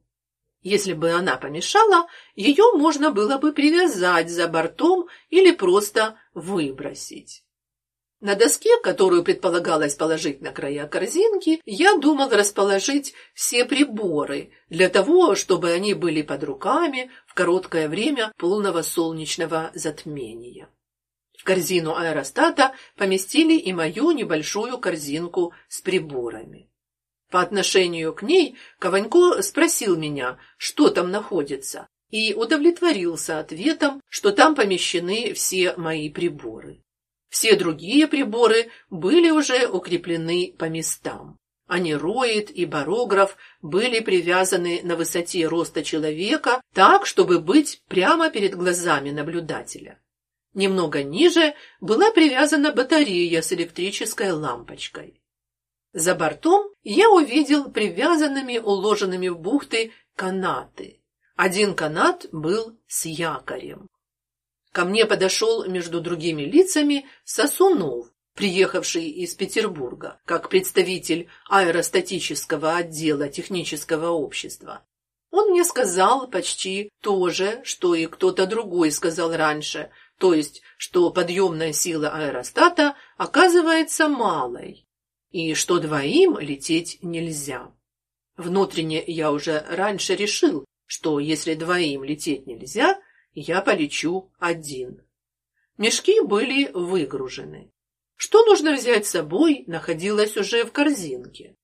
Если бы она помешала, ее можно было бы привязать за бортом или просто выбросить. На доске, которую предполагалось положить на края корзинки, я думал расположить все приборы для того, чтобы они были под руками в короткое время полного солнечного затмения. Корзину аэростата поместили и мою небольшую корзинку с приборами. По отношению к ней Кованько спросил меня, что там находится, и удовлетворился ответом, что там помещены все мои приборы. Все другие приборы были уже укреплены по местам. Анероид и барограф были привязаны на высоте роста человека так, чтобы быть прямо перед глазами наблюдателя. Немного ниже была привязана батарея с электрической лампочкой. За бортом я увидел привязанными, уложенными в бухты канаты. Один канат был с якорем. Ко мне подошел между другими лицами Сосунов, приехавший из Петербурга, как представитель аэростатического отдела технического общества. Он мне сказал почти то же, что и кто-то другой сказал раньше, то есть, что подъемная сила аэростата оказывается малой, и что двоим лететь нельзя. Внутренне я уже раньше решил, что если двоим лететь нельзя, я полечу один. Мешки были выгружены. Что нужно взять с собой, находилось уже в корзинке.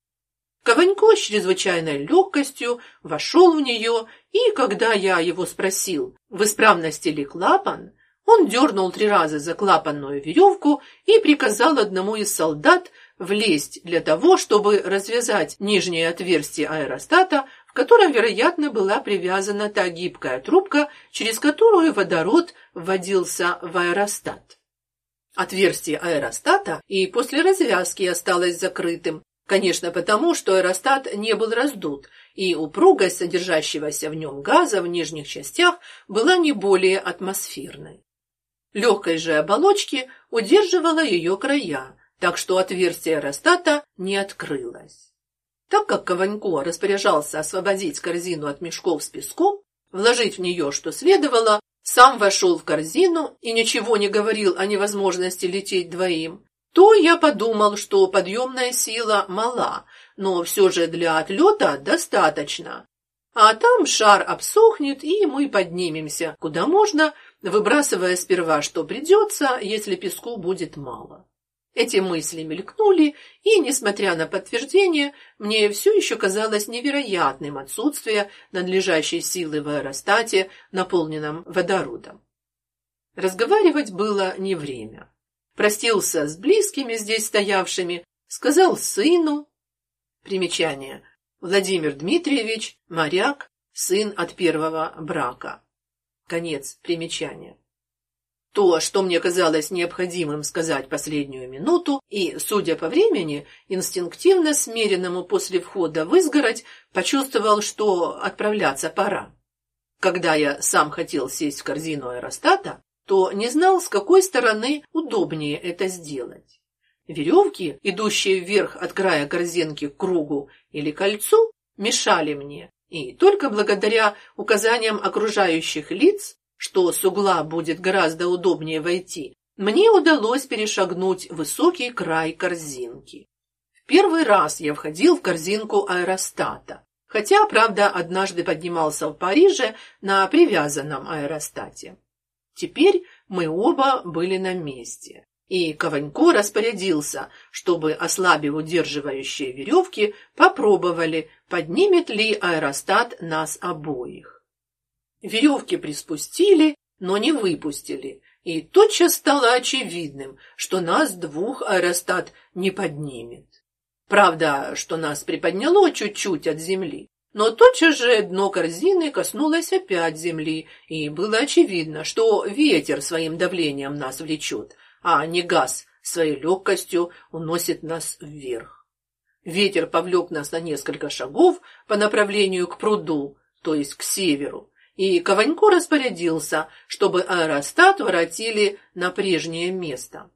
Кованько с чрезвычайной легкостью вошел в нее, и когда я его спросил, в исправности ли клапан, он дернул три раза за клапанную веревку и приказал одному из солдат влезть для того, чтобы развязать нижнее отверстие аэростата, в котором, вероятно, была привязана та гибкая трубка, через которую водород вводился в аэростат. Отверстие аэростата и после развязки осталось закрытым, конечно, потому, что аэростат не был раздут, и упругость содержащегося в нем газа в нижних частях была не более атмосферной. Легкость же оболочки удерживала ее края, так что отверстие аэростата не открылось. Так как Кованько распоряжался освободить корзину от мешков с песком, вложить в нее что следовало, сам вошел в корзину и ничего не говорил о невозможности лететь двоим, то я подумал, что подъемная сила мала, но все же для отлета достаточно. А там шар обсохнет, и мы поднимемся, куда можно, выбрасывая сперва, что придется, если песку будет мало. Эти мысли мелькнули, и, несмотря на подтверждение, мне все еще казалось невероятным отсутствие надлежащей силы в аэростате, наполненном водородом. Разговаривать было не время. Простился с близкими здесь стоявшими, сказал сыну. Примечание. Владимир Дмитриевич, моряк, сын от первого брака. Конец примечания. То, что мне казалось необходимым сказать последнюю минуту, и, судя по времени, инстинктивно смиренному после входа в изгородь, почувствовал, что отправляться пора. Когда я сам хотел сесть в корзину аэростата, то не знал, с какой стороны удобнее это сделать. Веревки, идущие вверх от края корзинки к кругу или кольцу, мешали мне, и только благодаря указаниям окружающих лиц что с угла будет гораздо удобнее войти, мне удалось перешагнуть высокий край корзинки. В первый раз я входил в корзинку аэростата, хотя, правда, однажды поднимался в Париже на привязанном аэростате. Теперь мы оба были на месте, и Кованько распорядился, чтобы, ослабив удерживающие веревки, попробовали, поднимет ли аэростат нас обоих. Веревки приспустили, но не выпустили, и тотчас стало очевидным, что нас двух аэростат не поднимет. Правда, что нас приподняло чуть-чуть от земли, но тотчас же дно корзины коснулось опять земли, и было очевидно, что ветер своим давлением нас влечет, а не газ своей легкостью уносит нас вверх. Ветер повлек нас на несколько шагов по направлению к пруду, то есть к северу, и Кованько распорядился, чтобы аэростат воротили на прежнее место.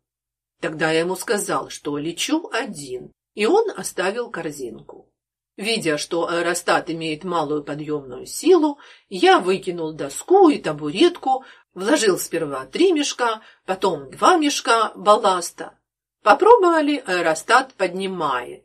Тогда я ему сказал, что лечу один, и он оставил корзинку. Видя, что аэростат имеет малую подъемную силу, я выкинул доску и табуретку, вложил сперва три мешка, потом два мешка балласта. Попробовали, аэростат поднимает.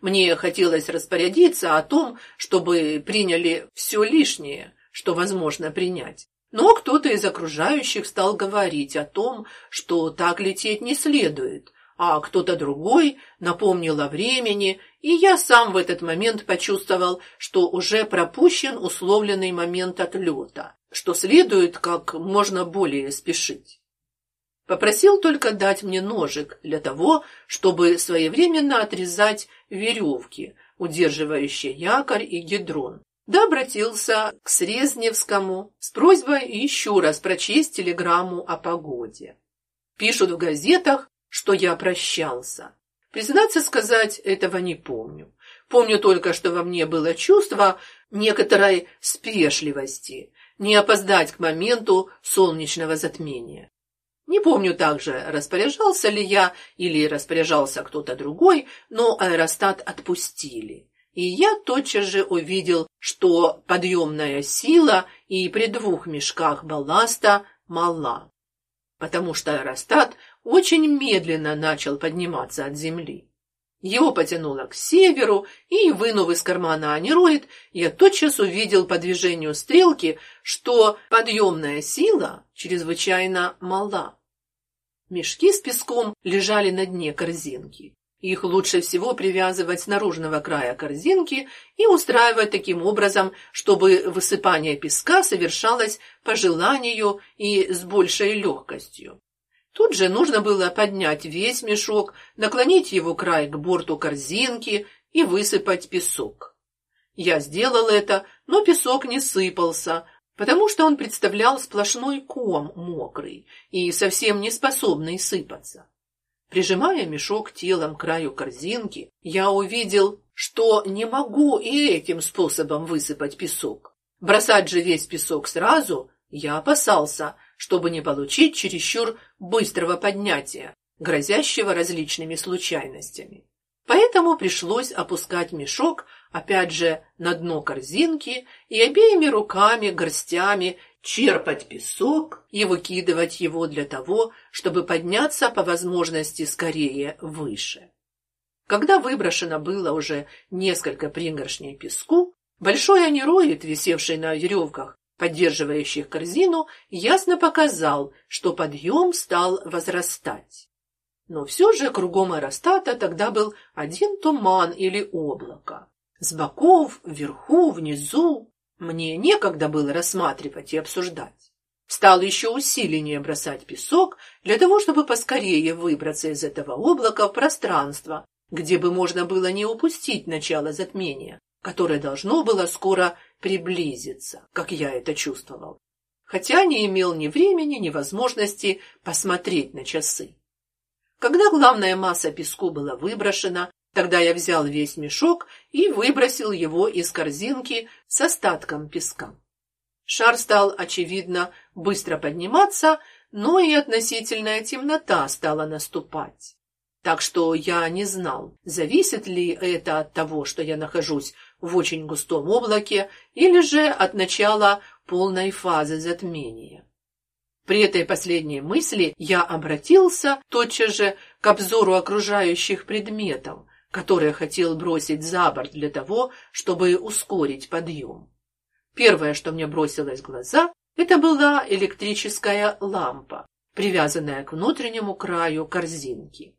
Мне хотелось распорядиться о том, чтобы приняли все лишнее, что возможно принять. Но кто-то из окружающих стал говорить о том, что так лететь не следует, а кто-то другой напомнил о времени, и я сам в этот момент почувствовал, что уже пропущен условленный момент отлета, что следует как можно более спешить. Попросил только дать мне ножик для того, чтобы своевременно отрезать веревки, удерживающие якорь и гидрон, да обратился к Срезневскому с просьбой еще раз прочесть телеграмму о погоде. Пишут в газетах, что я прощался. Признаться сказать, этого не помню. Помню только, что во мне было чувство некоторой спешливости, не опоздать к моменту солнечного затмения. Не помню также, распоряжался ли я или распоряжался кто-то другой, но аэростат отпустили и я тотчас же увидел, что подъемная сила и при двух мешках балласта мала, потому что аэростат очень медленно начал подниматься от земли. Его потянуло к северу, и, вынув из кармана анероид, я тотчас увидел по движению стрелки, что подъемная сила чрезвычайно мала. Мешки с песком лежали на дне корзинки. Их лучше всего привязывать с наружного края корзинки и устраивать таким образом, чтобы высыпание песка совершалось по желанию и с большей легкостью. Тут же нужно было поднять весь мешок, наклонить его край к борту корзинки и высыпать песок. Я сделал это, но песок не сыпался, потому что он представлял сплошной ком мокрый и совсем не способный сыпаться. Прижимая мешок телом к краю корзинки, я увидел, что не могу и этим способом высыпать песок. Бросать же весь песок сразу я опасался, чтобы не получить чересчур быстрого поднятия, грозящего различными случайностями. Поэтому пришлось опускать мешок, опять же, на дно корзинки и обеими руками, горстями черпать песок и выкидывать его для того, чтобы подняться по возможности скорее выше. Когда выброшено было уже несколько пригоршней песку, большой анероид, висевший на веревках, поддерживающих корзину, ясно показал, что подъем стал возрастать. Но все же кругом аэростата тогда был один туман или облако. С боков, вверху, внизу. Мне некогда было рассматривать и обсуждать. Стал еще усиленнее бросать песок для того, чтобы поскорее выбраться из этого облака в пространство, где бы можно было не упустить начало затмения, которое должно было скоро приблизиться, как я это чувствовал, хотя не имел ни времени, ни возможности посмотреть на часы. Когда главная масса песку была выброшена, тогда я взял весь мешок и выбросил его из корзинки с остатком песка. Шар стал, очевидно, быстро подниматься, но и относительная темнота стала наступать. Так что я не знал, зависит ли это от того, что я нахожусь в очень густом облаке, или же от начала полной фазы затмения. При этой последней мысли я обратился тотчас же к обзору окружающих предметов, которые хотел бросить за борт для того, чтобы ускорить подъем. Первое, что мне бросилось в глаза, это была электрическая лампа, привязанная к внутреннему краю корзинки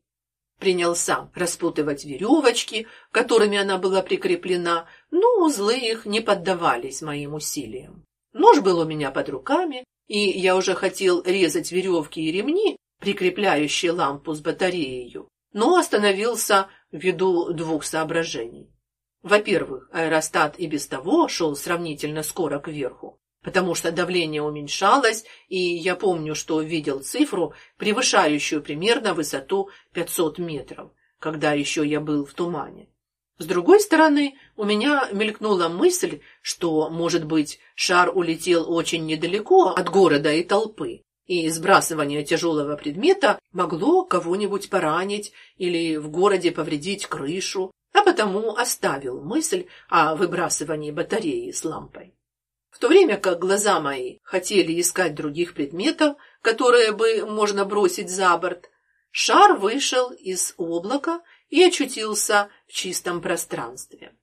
принялся распутывать веревочки, которыми она была прикреплена, но узлы их не поддавались моим усилиям. Нож был у меня под руками, и я уже хотел резать веревки и ремни, прикрепляющие лампу с батареей, но остановился ввиду двух соображений. Во-первых, аэростат и без того шел сравнительно скоро кверху потому что давление уменьшалось, и я помню, что видел цифру, превышающую примерно высоту 500 метров, когда еще я был в тумане. С другой стороны, у меня мелькнула мысль, что, может быть, шар улетел очень недалеко от города и толпы, и сбрасывание тяжелого предмета могло кого-нибудь поранить или в городе повредить крышу, а потому оставил мысль о выбрасывании батареи с лампой. В то время как глаза мои хотели искать других предметов, которые бы можно бросить за борт, шар вышел из облака и очутился в чистом пространстве.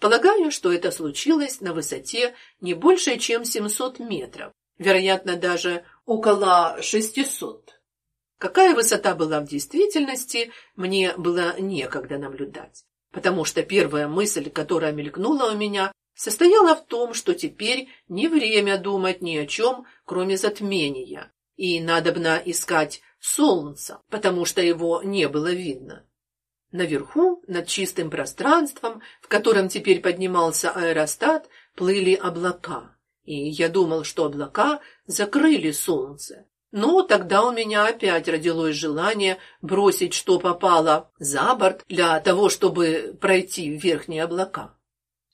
Полагаю, что это случилось на высоте не больше, чем 700 метров, вероятно, даже около 600. Какая высота была в действительности, мне было некогда наблюдать, потому что первая мысль, которая мелькнула у меня, состояла в том, что теперь не время думать ни о чем, кроме затмения, и надобно искать солнца, потому что его не было видно. Наверху, над чистым пространством, в котором теперь поднимался аэростат, плыли облака, и я думал, что облака закрыли солнце. Но тогда у меня опять родилось желание бросить, что попало, за борт для того, чтобы пройти в верхние облака.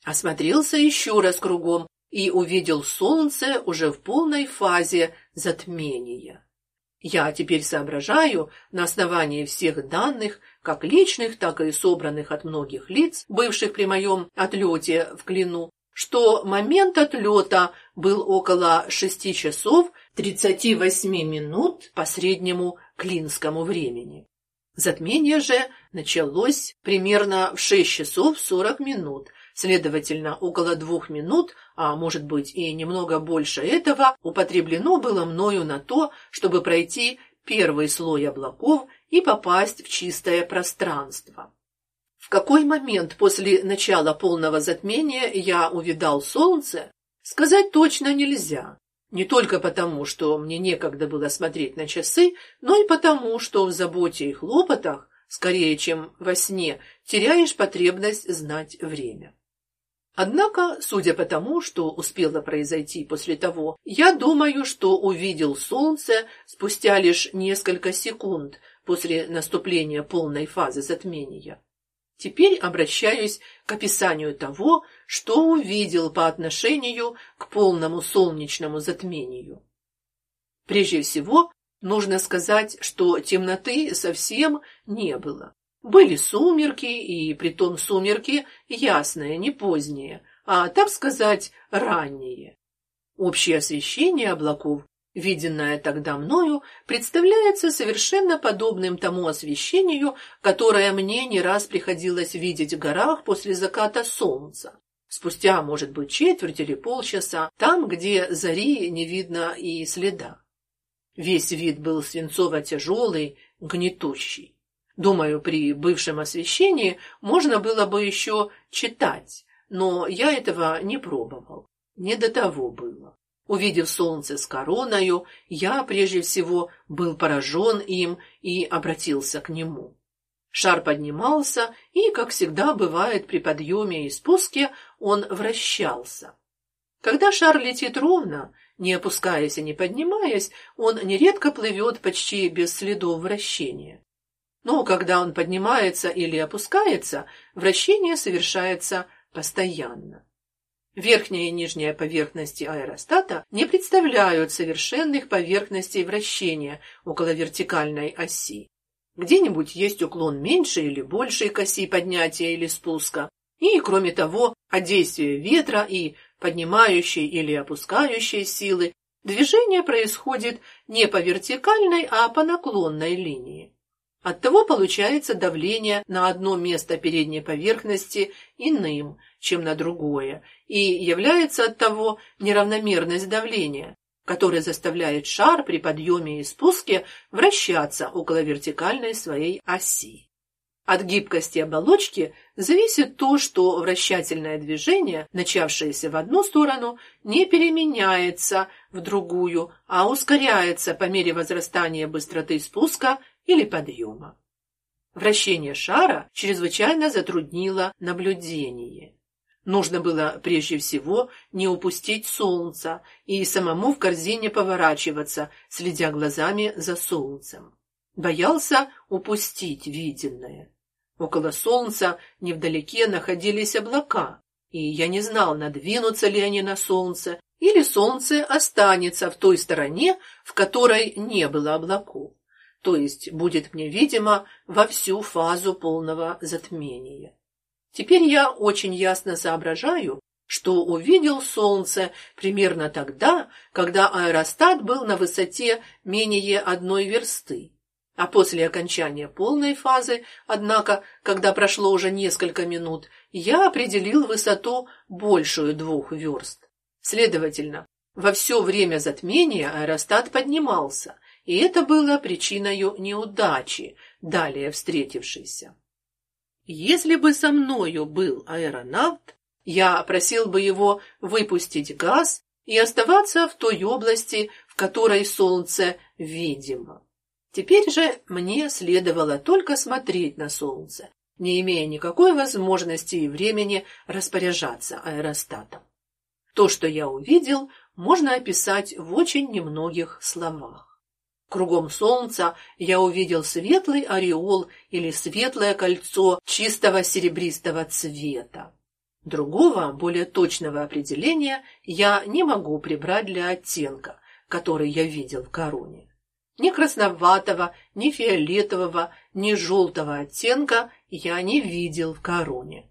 Осмотрелся еще раз кругом и увидел солнце уже в полной фазе затмения. Я теперь соображаю на основании всех данных, как личных, так и собранных от многих лиц, бывших при моем отлете в Клину, что момент отлета был около шести часов тридцати восьми минут по среднему клинскому времени. Затмение же началось примерно в шесть часов сорок минут – Следовательно, около двух минут, а может быть и немного больше этого, употреблено было мною на то, чтобы пройти первый слой облаков и попасть в чистое пространство. В какой момент после начала полного затмения я увидал солнце, сказать точно нельзя. Не только потому, что мне некогда было смотреть на часы, но и потому, что в заботе и хлопотах, скорее, чем во сне, теряешь потребность знать время. Однако, судя по тому, что успело произойти после того, я думаю, что увидел солнце спустя лишь несколько секунд после наступления полной фазы затмения. Теперь обращаюсь к описанию того, что увидел по отношению к полному солнечному затмению. Прежде всего, Нужно сказать, что темноты совсем не было. Были сумерки, и притом сумерки ясные, не поздние, а, так сказать, ранние. Общее освещение облаков, виденное тогда мною, представляется совершенно подобным тому освещению, которое мне не раз приходилось видеть в горах после заката солнца. Спустя, может быть, четверть или полчаса, там, где зари не видно и следа. Весь вид был свинцово-тяжелый, гнетущий. Думаю, при бывшем освещении можно было бы еще читать, но я этого не пробовал. Не до того было. Увидев солнце с короною, я прежде всего был поражен им и обратился к нему. Шар поднимался, и, как всегда бывает при подъеме и спуске, он вращался. Когда шар летит ровно, не опускаясь и не поднимаясь, он нередко плывет почти без следов вращения. Но когда он поднимается или опускается, вращение совершается постоянно. Верхняя и нижняя поверхности аэростата не представляют совершенных поверхностей вращения около вертикальной оси. Где-нибудь есть уклон меньше или больше к оси поднятия или спуска. И, кроме того, от действия ветра и поднимающей или опускающей силы, движение происходит не по вертикальной, а по наклонной линии. Оттого получается давление на одно место передней поверхности иным, чем на другое, и является оттого неравномерность давления, которая заставляет шар при подъеме и спуске вращаться около вертикальной своей оси. От гибкости оболочки зависит то, что вращательное движение, начавшееся в одну сторону, не переменяется в другую, а ускоряется по мере возрастания быстроты спуска или подъема. Вращение шара чрезвычайно затруднило наблюдение. Нужно было прежде всего не упустить солнца и самому в корзине поворачиваться, следя глазами за солнцем. Боялся упустить виденное. Около солнца невдалеке находились облака, и я не знал, надвинутся ли они на солнце, или солнце останется в той стороне, в которой не было облаков, то есть будет мне видимо во всю фазу полного затмения. Теперь я очень ясно соображаю, что увидел солнце примерно тогда, когда аэростат был на высоте менее одной версты. А после окончания полной фазы, однако, когда прошло уже несколько минут, я определил высоту большую двух верст. Следовательно, во все время затмения аэростат поднимался, и это было причиной неудачи, далее встретившейся. Если бы со мною был аэронавт, я просил бы его выпустить газ и оставаться в той области, в которой солнце видимо. Теперь же мне следовало только смотреть на солнце, не имея никакой возможности и времени распоряжаться аэростатом. То, что я увидел, можно описать в очень немногих словах. Кругом солнца я увидел светлый ореол или светлое кольцо чистого серебристого цвета. Другого, более точного определения я не могу прибрать для оттенка, который я видел в короне. Ни красноватого, ни фиолетового, ни желтого оттенка я не видел в короне.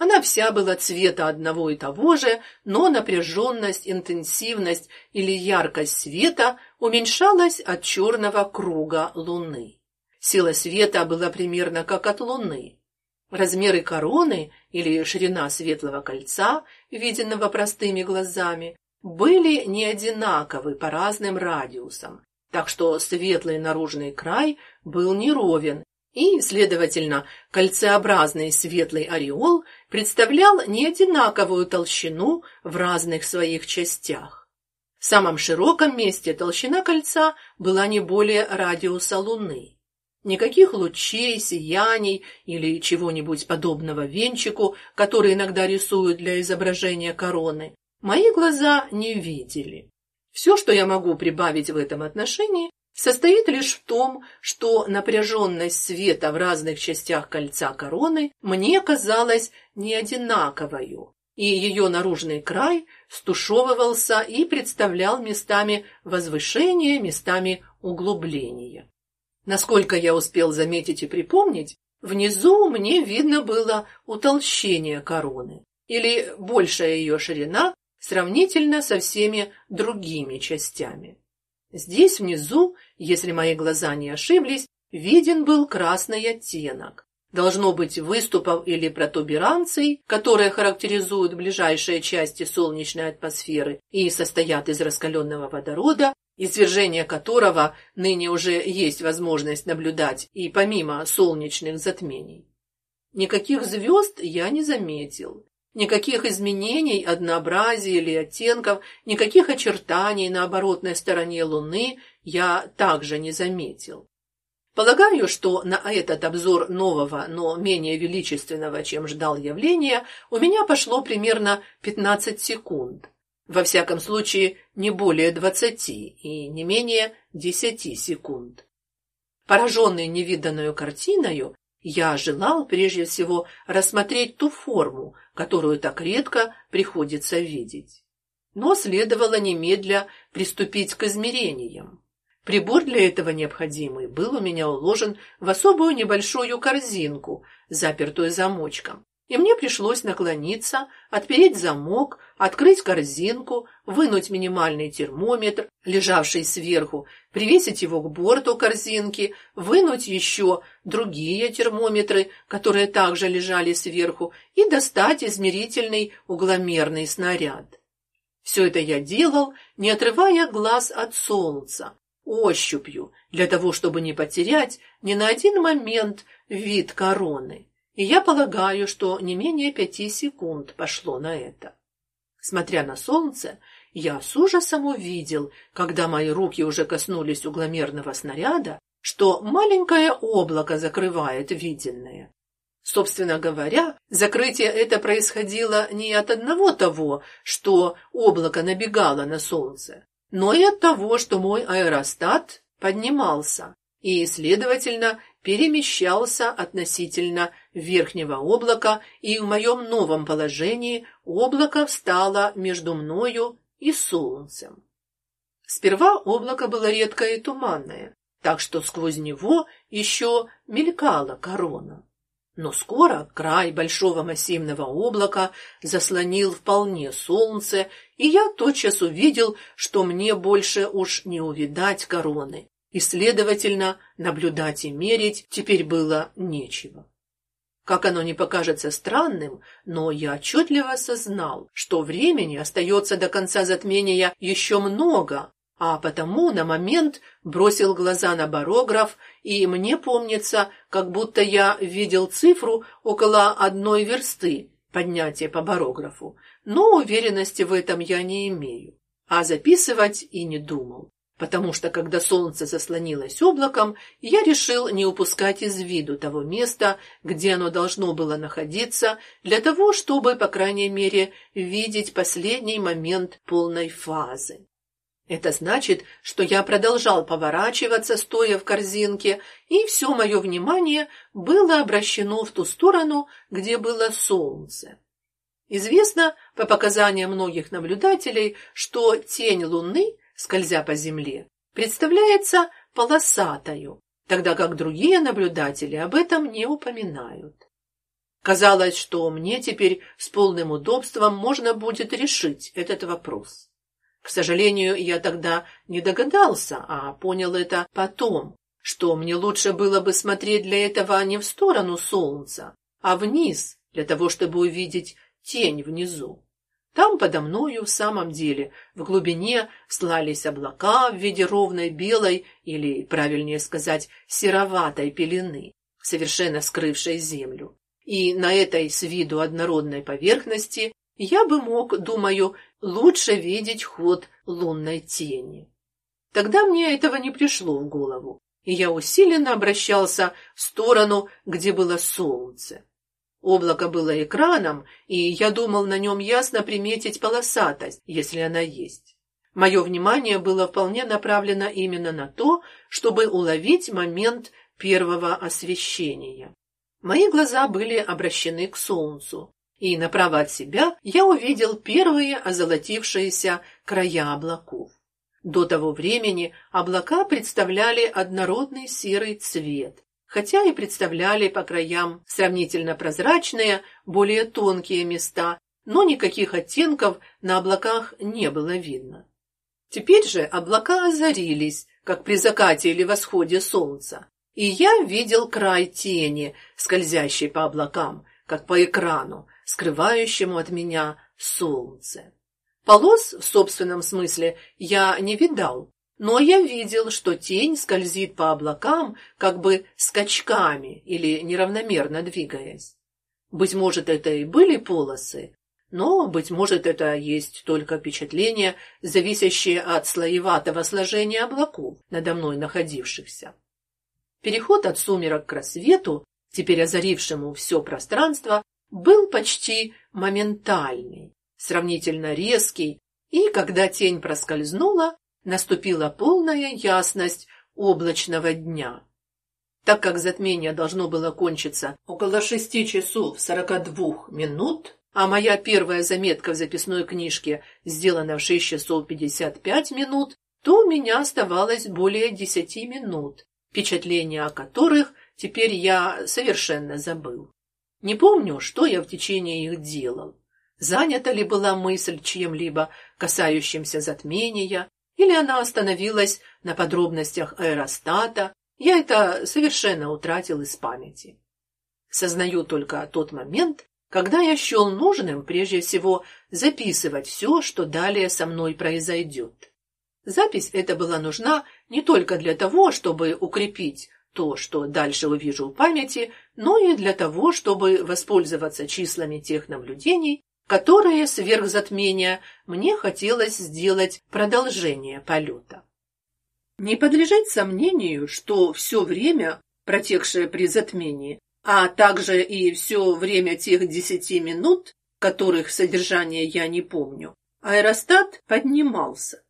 Она вся была цвета одного и того же, но напряженность, интенсивность или яркость света уменьшалась от черного круга луны. Сила света была примерно как от луны. Размеры короны или ширина светлого кольца, виденного простыми глазами, были не одинаковы по разным радиусам, так что светлый наружный край был неровен, и, следовательно, кольцеобразный светлый ореол представлял неодинаковую толщину в разных своих частях. В самом широком месте толщина кольца была не более радиуса Луны. Никаких лучей, сияний или чего-нибудь подобного венчику, который иногда рисуют для изображения короны, мои глаза не видели. Все, что я могу прибавить в этом отношении, состоит лишь в том, что напряженность света в разных частях кольца короны мне казалась неодинаковою, и ее наружный край стушевывался и представлял местами возвышение, местами углубления. Насколько я успел заметить и припомнить, внизу мне видно было утолщение короны, или большая ее ширина сравнительно со всеми другими частями. Здесь внизу, если мои глаза не ошиблись, виден был красный оттенок. Должно быть выступов или протуберанций, которые характеризуют ближайшие части солнечной атмосферы и состоят из раскаленного водорода, извержение которого ныне уже есть возможность наблюдать и помимо солнечных затмений. Никаких звезд я не заметил. Никаких изменений однообразия или оттенков, никаких очертаний на оборотной стороне Луны я также не заметил. Полагаю, что на этот обзор нового, но менее величественного, чем ждал явления, у меня пошло примерно 15 секунд. Во всяком случае, не более двадцати и не менее десяти секунд. Пораженный невиданную картиною, я желал прежде всего рассмотреть ту форму, которую так редко приходится видеть. Но следовало немедля приступить к измерениям. Прибор для этого необходимый был у меня уложен в особую небольшую корзинку, запертую замочком и мне пришлось наклониться, отпереть замок, открыть корзинку, вынуть минимальный термометр, лежавший сверху, привесить его к борту корзинки, вынуть еще другие термометры, которые также лежали сверху, и достать измерительный угломерный снаряд. Все это я делал, не отрывая глаз от солнца, ощупью, для того, чтобы не потерять ни на один момент вид короны. И я полагаю, что не менее пяти секунд пошло на это. Смотря на солнце, я с ужасом увидел, когда мои руки уже коснулись угломерного снаряда, что маленькое облако закрывает виденное. Собственно говоря, закрытие это происходило не от одного того, что облако набегало на солнце, но и от того, что мой аэростат поднимался, и, следовательно, перемещался относительно верхнего облака, и в моем новом положении облако встало между мною и солнцем. Сперва облако было редкое и туманное, так что сквозь него еще мелькала корона. Но скоро край большого массивного облака заслонил вполне солнце, и я тотчас увидел, что мне больше уж не увидать короны и, следовательно, наблюдать и мерить теперь было нечего. Как оно не покажется странным, но я отчетливо осознал, что времени остается до конца затмения еще много, а потому на момент бросил глаза на барограф, и мне помнится, как будто я видел цифру около одной версты поднятия по барографу, но уверенности в этом я не имею, а записывать и не думал потому что когда солнце заслонилось облаком, я решил не упускать из виду того места, где оно должно было находиться, для того, чтобы, по крайней мере, видеть последний момент полной фазы. Это значит, что я продолжал поворачиваться, стоя в корзинке, и все мое внимание было обращено в ту сторону, где было солнце. Известно по показаниям многих наблюдателей, что тень Луны скользя по земле, представляется полосатою, тогда как другие наблюдатели об этом не упоминают. Казалось, что мне теперь с полным удобством можно будет решить этот вопрос. К сожалению, я тогда не догадался, а понял это потом, что мне лучше было бы смотреть для этого не в сторону солнца, а вниз, для того, чтобы увидеть тень внизу. Там подо мною в самом деле в глубине слались облака в виде ровной белой или, правильнее сказать, сероватой пелены, совершенно скрывшей землю. И на этой с виду однородной поверхности я бы мог, думаю, лучше видеть ход лунной тени. Тогда мне этого не пришло в голову, и я усиленно обращался в сторону, где было солнце. Облако было экраном, и я думал на нем ясно приметить полосатость, если она есть. Мое внимание было вполне направлено именно на то, чтобы уловить момент первого освещения. Мои глаза были обращены к солнцу, и направо от себя я увидел первые озолотившиеся края облаков. До того времени облака представляли однородный серый цвет, хотя и представляли по краям сравнительно прозрачные, более тонкие места, но никаких оттенков на облаках не было видно. Теперь же облака озарились, как при закате или восходе солнца, и я видел край тени, скользящей по облакам, как по экрану, скрывающему от меня солнце. Полос в собственном смысле я не видал, но я видел, что тень скользит по облакам, как бы скачками или неравномерно двигаясь. Быть может, это и были полосы, но, быть может, это есть только впечатление, зависящее от слоеватого сложения облаков, надо мной находившихся. Переход от сумерок к рассвету, теперь озарившему все пространство, был почти моментальный, сравнительно резкий, и когда тень проскользнула, наступила полная ясность облачного дня. Так как затмение должно было кончиться около шести часов сорока двух минут, а моя первая заметка в записной книжке сделана в шесть часов пятьдесят пять минут, то у меня оставалось более десяти минут, впечатления о которых теперь я совершенно забыл. Не помню, что я в течение их делал. Занята ли была мысль чем-либо, касающимся затмения, или она остановилась на подробностях аэростата, я это совершенно утратил из памяти. Сознаю только тот момент, когда я счел нужным прежде всего записывать все, что далее со мной произойдет. Запись эта была нужна не только для того, чтобы укрепить то, что дальше увижу в памяти, но и для того, чтобы воспользоваться числами тех наблюдений, которые сверх затмения мне хотелось сделать продолжение полета. Не подлежит сомнению, что все время, протекшее при затмении, а также и все время тех десяти минут, которых содержание я не помню, аэростат поднимался.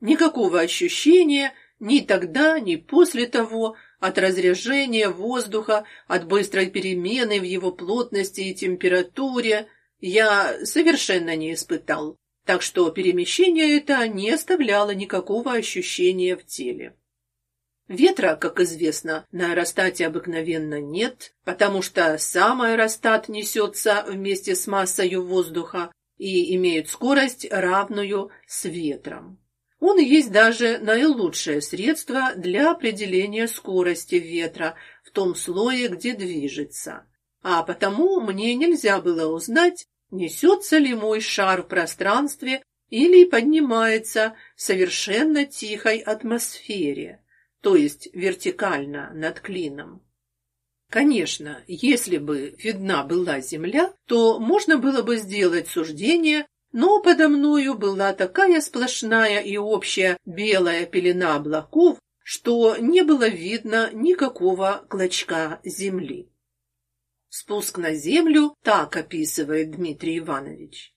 Никакого ощущения ни тогда, ни после того от разряжения воздуха, от быстрой перемены в его плотности и температуре я совершенно не испытал, так что перемещение это не оставляло никакого ощущения в теле. Ветра, как известно, на аэростате обыкновенно нет, потому что сам аэростат несется вместе с массой воздуха и имеет скорость равную с ветром. Он есть даже наилучшее средство для определения скорости ветра в том слое, где движется. А потому мне нельзя было узнать, несется ли мой шар в пространстве или поднимается в совершенно тихой атмосфере то есть вертикально над клином. Конечно, если бы видна была земля, то можно было бы сделать суждение, но подо мною была такая сплошная и общая белая пелена облаков, что не было видно никакого клочка земли. Спуск на землю так описывает Дмитрий Иванович.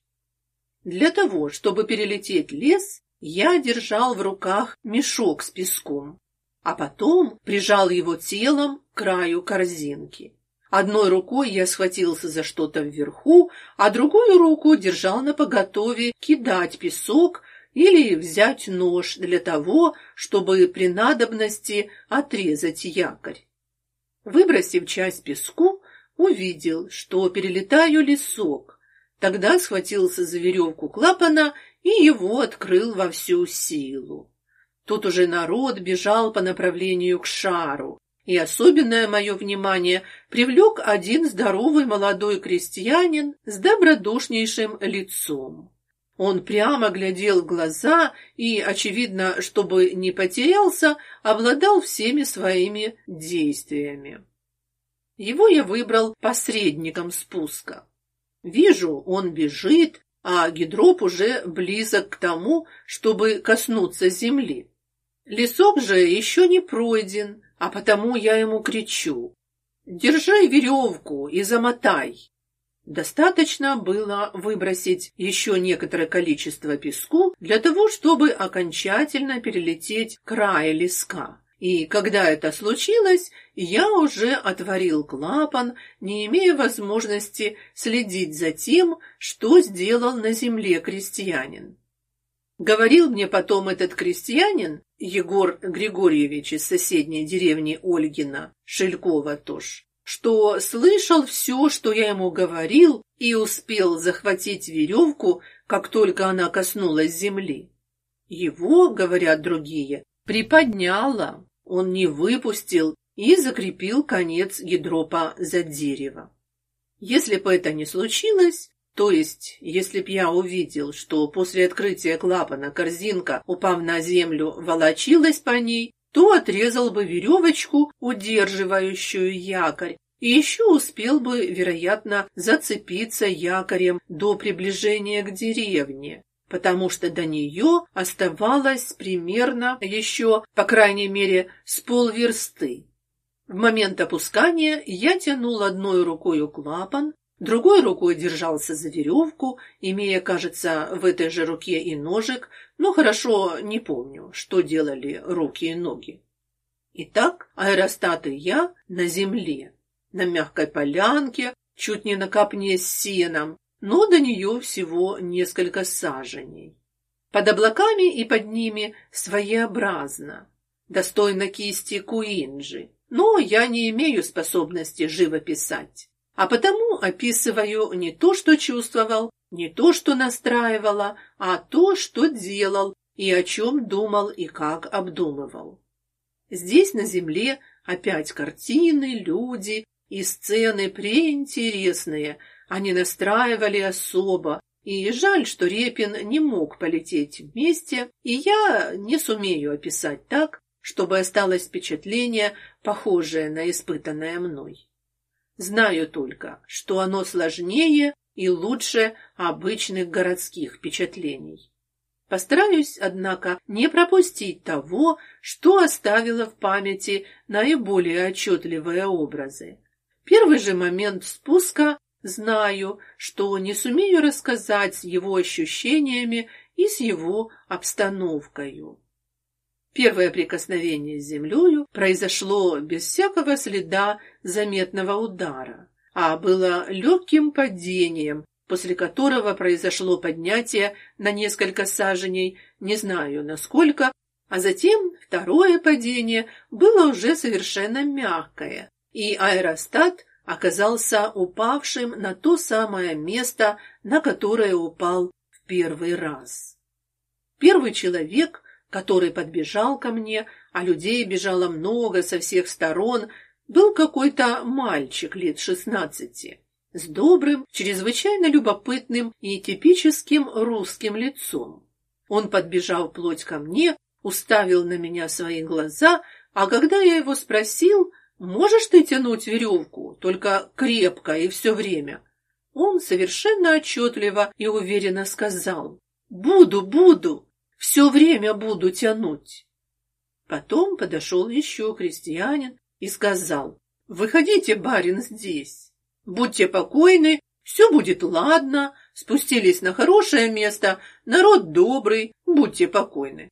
Для того, чтобы перелететь лес, я держал в руках мешок с песком а потом прижал его телом к краю корзинки. Одной рукой я схватился за что-то вверху, а другую руку держал на поготове кидать песок или взять нож для того, чтобы при надобности отрезать якорь. Выбросив часть песку, увидел, что перелетаю лесок. Тогда схватился за веревку клапана и его открыл во всю силу. Тут уже народ бежал по направлению к шару, и особенное мое внимание привлек один здоровый молодой крестьянин с добродушнейшим лицом. Он прямо глядел в глаза и, очевидно, чтобы не потерялся, обладал всеми своими действиями. Его я выбрал посредником спуска. Вижу, он бежит, а гидроп уже близок к тому, чтобы коснуться земли. Лесок же еще не пройден, а потому я ему кричу. «Держи веревку и замотай!» Достаточно было выбросить еще некоторое количество песку для того, чтобы окончательно перелететь край леска. И когда это случилось, я уже отворил клапан, не имея возможности следить за тем, что сделал на земле крестьянин. Говорил мне потом этот крестьянин, Егор Григорьевич из соседней деревни Ольгина, Шелькова тоже, что слышал все, что я ему говорил, и успел захватить веревку, как только она коснулась земли. Его, говорят другие, приподняло, он не выпустил и закрепил конец гидропа за дерево. Если бы это не случилось, то есть, если б я увидел, что после открытия клапана корзинка, упав на землю, волочилась по ней, то отрезал бы веревочку, удерживающую якорь, и еще успел бы, вероятно, зацепиться якорем до приближения к деревне, потому что до нее оставалось примерно еще, по крайней мере, с полверсты. В момент опускания я тянул одной рукой клапан, Другой рукой держался за веревку, имея, кажется, в этой же руке и ножик, но хорошо не помню, что делали руки и ноги. Итак, аэростат и я на земле, на мягкой полянке, чуть не на копне с сеном, но до нее всего несколько саженей. Под облаками и под ними своеобразно, достойно кисти Куинджи, но я не имею способности живописать а потому описываю не то, что чувствовал, не то, что настраивало, а то, что делал и о чем думал и как обдумывал. Здесь на земле опять картины, люди и сцены преинтересные. Они настраивали особо, и жаль, что Репин не мог полететь вместе, и я не сумею описать так, чтобы осталось впечатление, похожее на испытанное мной. Знаю только, что оно сложнее и лучше обычных городских впечатлений. Постараюсь, однако, не пропустить того, что оставило в памяти наиболее отчетливые образы. Первый же момент спуска знаю, что не сумею рассказать с его ощущениями и с его обстановкой. Первое прикосновение с землею произошло без всякого следа заметного удара, а было легким падением, после которого произошло поднятие на несколько саженей, не знаю насколько, а затем второе падение было уже совершенно мягкое, и аэростат оказался упавшим на то самое место, на которое упал в первый раз. Первый человек, который подбежал ко мне, а людей бежало много со всех сторон, был какой-то мальчик лет шестнадцати, с добрым, чрезвычайно любопытным и типическим русским лицом. Он подбежал вплоть ко мне, уставил на меня свои глаза, а когда я его спросил, «Можешь ты тянуть веревку, только крепко и все время?» Он совершенно отчетливо и уверенно сказал, «Буду, буду!» Все время буду тянуть. Потом подошел еще крестьянин и сказал, «Выходите, барин, здесь. Будьте покойны, все будет ладно, спустились на хорошее место, народ добрый, будьте покойны».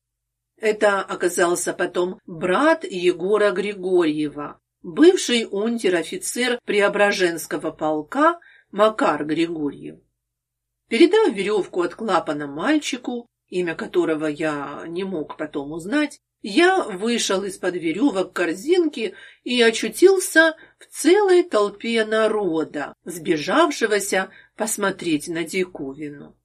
Это оказался потом брат Егора Григорьева, бывший унтер-офицер Преображенского полка Макар Григорьев. Передав веревку от клапана мальчику, имя которого я не мог потом узнать, я вышел из-под веревок корзинки и очутился в целой толпе народа, сбежавшегося посмотреть на диковину.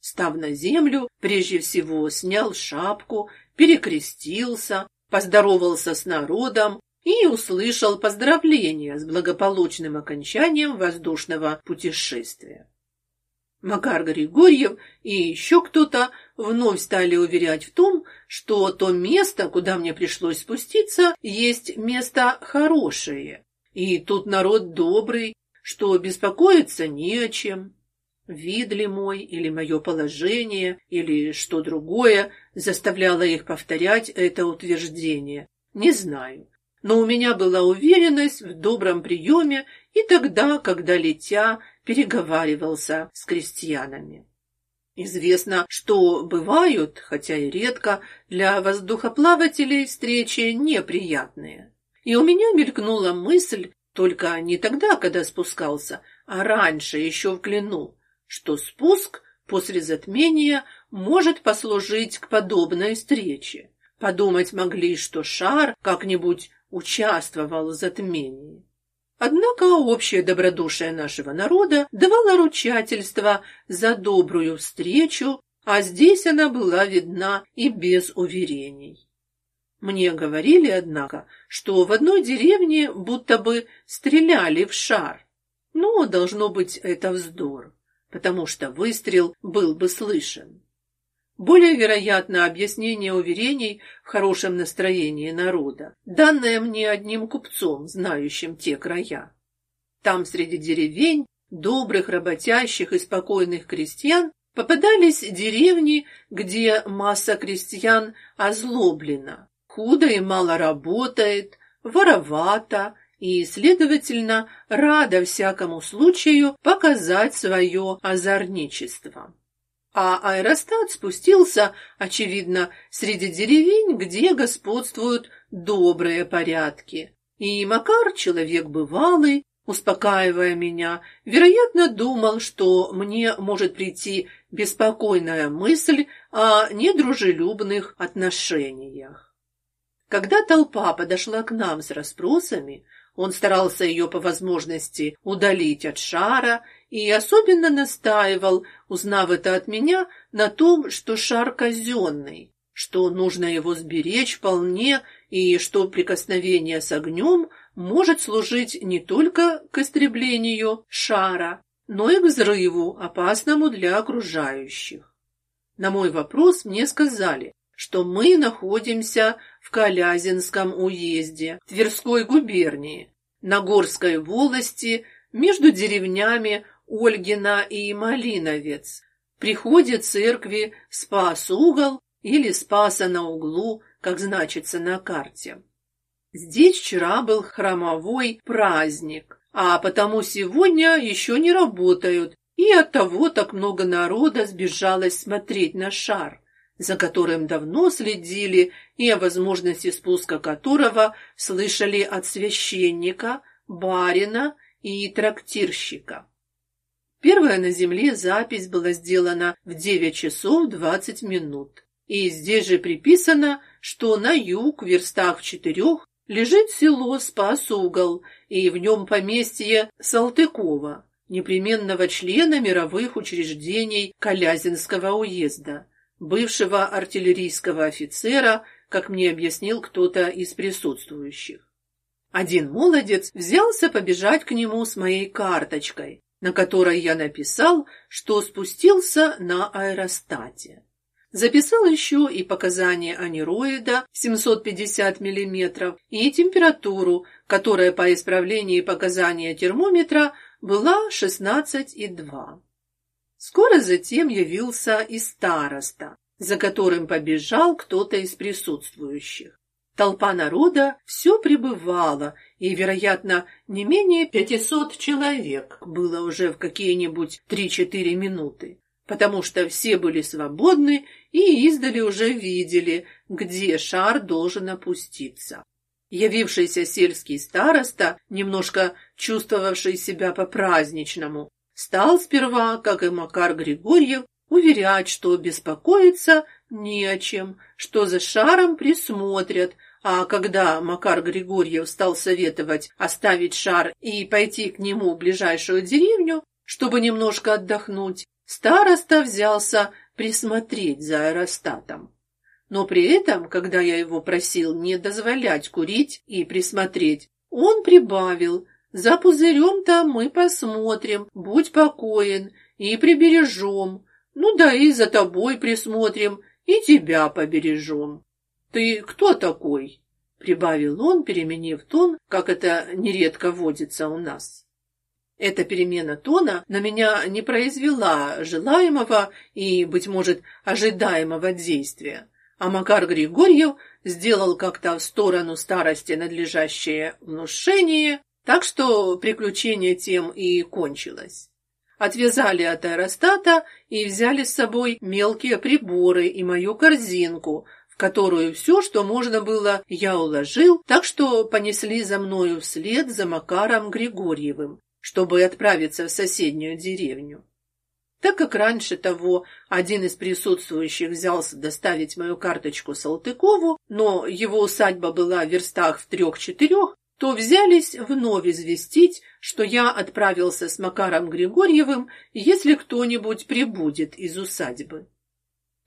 Став на землю, прежде всего снял шапку, перекрестился, поздоровался с народом и услышал поздравления с благополучным окончанием воздушного путешествия. Макар Григорьев и еще кто-то вновь стали уверять в том, что то место, куда мне пришлось спуститься, есть место хорошее. И тут народ добрый, что беспокоиться не о чем. Вид ли мой или мое положение, или что другое заставляло их повторять это утверждение, не знаю. Но у меня была уверенность в добром приеме и тогда, когда, летя, переговаривался с крестьянами. Известно, что бывают, хотя и редко, для воздухоплавателей встречи неприятные. И у меня мелькнула мысль, только не тогда, когда спускался, а раньше, еще в Клину, что спуск после затмения может послужить к подобной встрече. Подумать могли, что шар как-нибудь участвовал в затмении. Однако общее добродушие нашего народа давало ручательство за добрую встречу, а здесь она была видна и без уверений. Мне говорили, однако, что в одной деревне будто бы стреляли в шар. Но, должно быть, это вздор, потому что выстрел был бы слышен. Более вероятно объяснение уверений в хорошем настроении народа, данное мне одним купцом, знающим те края. Там среди деревень, добрых, работящих и спокойных крестьян попадались деревни, где масса крестьян озлоблена, худо и мало работает, воровато и, следовательно, рада всякому случаю показать свое озорничество а аэростат спустился, очевидно, среди деревень, где господствуют добрые порядки. И Макар, человек бывалый, успокаивая меня, вероятно, думал, что мне может прийти беспокойная мысль о недружелюбных отношениях. Когда толпа подошла к нам с расспросами, он старался ее по возможности удалить от шара и особенно настаивал, узнав это от меня, на том, что шар казенный, что нужно его сберечь вполне и что прикосновение с огнем может служить не только к истреблению шара, но и к взрыву, опасному для окружающих. На мой вопрос мне сказали, что мы находимся в Калязинском уезде Тверской губернии, Нагорской волости, между деревнями Ольгина и Малиновец. Приходе церкви Спас-угол или Спаса на углу, как значится на карте. Здесь вчера был храмовой праздник, а потому сегодня еще не работают, и оттого так много народа сбежалось смотреть на шар, за которым давно следили и о возможности спуска которого слышали от священника, барина и трактирщика. Первая на земле запись была сделана в 9 часов 20 минут. И здесь же приписано, что на юг, в верстах в четырех, лежит село Спас-Угол, и в нем поместье Салтыкова, непременного члена мировых учреждений Калязинского уезда, бывшего артиллерийского офицера, как мне объяснил кто-то из присутствующих. Один молодец взялся побежать к нему с моей карточкой, на которой я написал, что спустился на аэростате. Записал еще и показания анероида 750 мм и температуру, которая по исправлении показания термометра была 16,2. Скоро затем явился и староста, за которым побежал кто-то из присутствующих. Толпа народа все прибывала, и, вероятно, не менее пятисот человек было уже в какие-нибудь три-четыре минуты, потому что все были свободны и издали уже видели, где шар должен опуститься. Явившийся сельский староста, немножко чувствовавший себя по-праздничному, стал сперва, как и Макар Григорьев, уверять, что беспокоиться не о чем, что за шаром присмотрят, а когда Макар Григорьев стал советовать оставить шар и пойти к нему в ближайшую деревню, чтобы немножко отдохнуть, староста взялся присмотреть за аэростатом. Но при этом, когда я его просил не дозволять курить и присмотреть, он прибавил: "За пузырем-то мы посмотрим, будь покоен и прибережем. Ну да и за тобой присмотрим, и тебя побережем". Ты кто такой? прибавил он, переменив тон, как это нередко водится у нас. Эта перемена тона на меня не произвела желаемого и, быть может, ожидаемого действия. А Макар Григорьев сделал как-то в сторону старости надлежащее внушение, так что приключение тем и кончилось. Отвязали от аэростата и взяли с собой мелкие приборы и мою корзинку, которую все, что можно было, я уложил, так что понесли за мною вслед за Макаром Григорьевым, чтобы отправиться в соседнюю деревню. Так как раньше того один из присутствующих взялся доставить мою карточку Салтыкову, но его усадьба была в верстах в трех-четырех, то взялись вновь известить, что я отправился с Макаром Григорьевым, если кто-нибудь прибудет из усадьбы.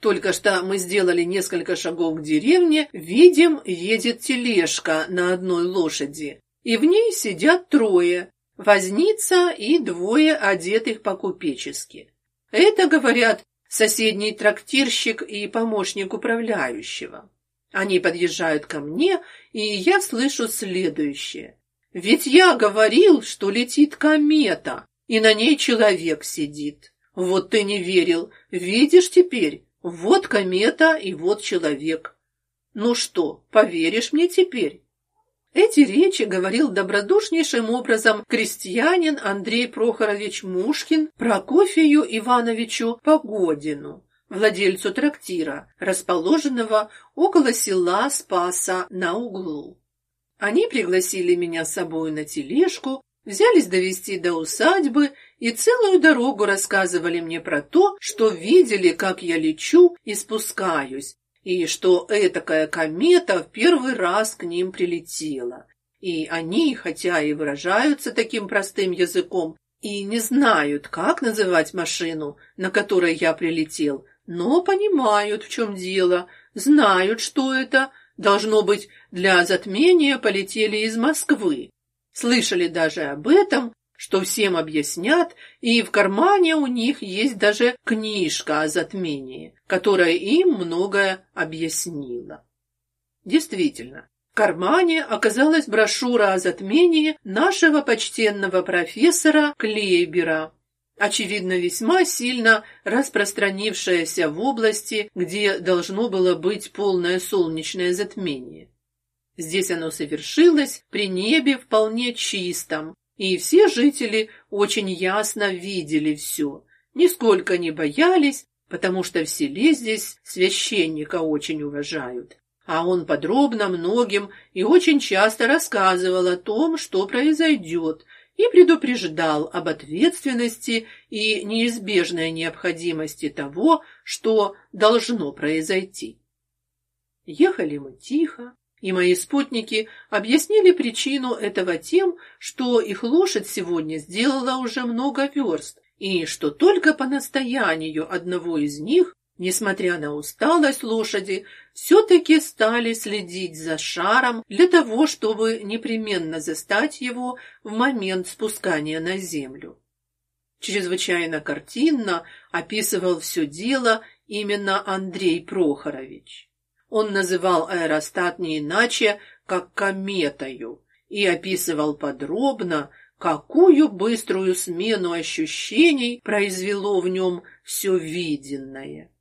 Только что мы сделали несколько шагов к деревне, видим, едет тележка на одной лошади, и в ней сидят трое: возница и двое одетых по-купечески. Это, говорят, соседний трактирщик и помощник управляющего. Они подъезжают ко мне, и я слышу следующее. Ведь я говорил, что летит комета, и на ней человек сидит. Вот ты не верил. Видишь теперь? Вот комета и вот человек. Ну что, поверишь мне теперь? Эти речи говорил добродушнейшим образом крестьянин Андрей Прохорович Мушкин Прокофию Ивановичу Погодину, владельцу трактира, расположенного около села Спаса на углу. Они пригласили меня с собой на тележку, взялись довести до усадьбы и целую дорогу рассказывали мне про то, что видели, как я лечу и спускаюсь, и что этакая комета в первый раз к ним прилетела. И они, хотя и выражаются таким простым языком, и не знают, как называть машину, на которой я прилетел, но понимают, в чем дело, знают, что это. Должно быть, для затмения полетели из Москвы. Слышали даже об этом что всем объяснят, и в кармане у них есть даже книжка о затмении, которая им многое объяснила. Действительно, в кармане оказалась брошюра о затмении нашего почтенного профессора Клейбера, очевидно, весьма сильно распространившаяся в области, где должно было быть полное солнечное затмение. Здесь оно совершилось при небе вполне чистом, и все жители очень ясно видели все, нисколько не боялись, потому что в селе здесь священника очень уважают. А он подробно многим и очень часто рассказывал о том, что произойдет, и предупреждал об ответственности и неизбежной необходимости того, что должно произойти. Ехали мы тихо, и мои спутники объяснили причину этого тем, что их лошадь сегодня сделала уже много верст, и что только по настоянию одного из них, несмотря на усталость лошади, все-таки стали следить за шаром для того, чтобы непременно застать его в момент спускания на землю. Чрезвычайно картинно описывал все дело именно Андрей Прохорович. Он называл аэростат не иначе, как кометою, и описывал подробно, какую быструю смену ощущений произвело в нем все виденное.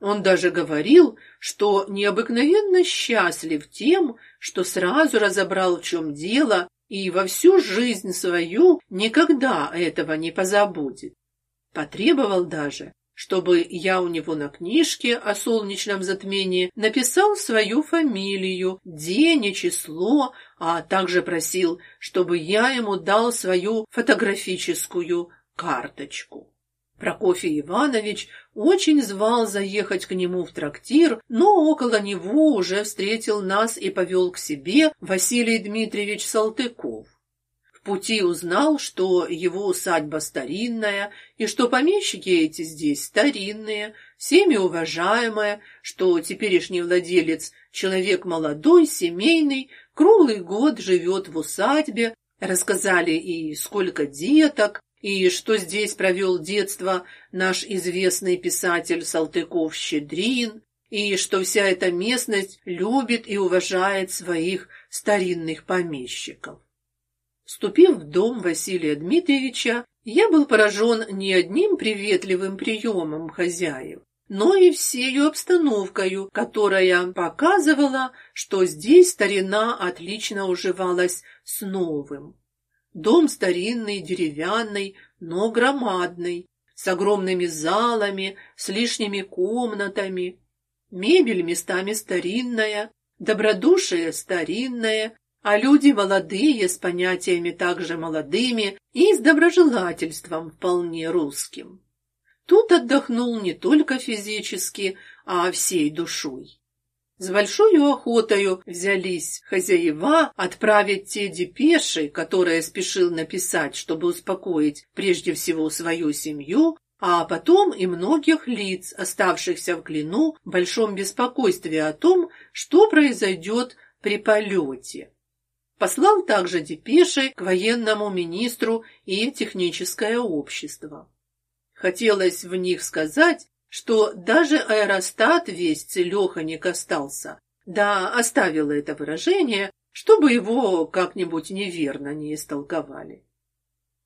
Он даже говорил, что необыкновенно счастлив тем, что сразу разобрал, в чем дело, и во всю жизнь свою никогда этого не позабудет. Потребовал даже, чтобы я у него на книжке о солнечном затмении написал свою фамилию, день и число, а также просил, чтобы я ему дал свою фотографическую карточку. Прокофий Иванович очень звал заехать к нему в трактир, но около него уже встретил нас и повел к себе Василий Дмитриевич Салтыков пути узнал, что его усадьба старинная, и что помещики эти здесь старинные, всеми уважаемая, что теперешний владелец человек молодой, семейный, круглый год живет в усадьбе, рассказали и сколько деток, и что здесь провел детство наш известный писатель Салтыков-Щедрин, и что вся эта местность любит и уважает своих старинных помещиков. Вступив в дом Василия Дмитриевича, я был поражен не одним приветливым приемом хозяев, но и всею обстановкой, которая показывала, что здесь старина отлично уживалась с новым. Дом старинный, деревянный, но громадный, с огромными залами, с лишними комнатами. Мебель местами старинная, добродушие старинное, а люди молодые, с понятиями также молодыми и с доброжелательством вполне русским. тут отдохнул не только физически, а всей душой. С большой охотою взялись хозяева отправить те депеши, которые спешил написать, чтобы успокоить прежде всего свою семью, а потом и многих лиц, оставшихся в плену в большом беспокойстве о том, что произойдет при полете. Послал также депеши к военному министру и техническое общество. Хотелось в них сказать, что даже аэростат весь целеханик остался. Да, оставила это выражение, чтобы его как-нибудь неверно не истолковали.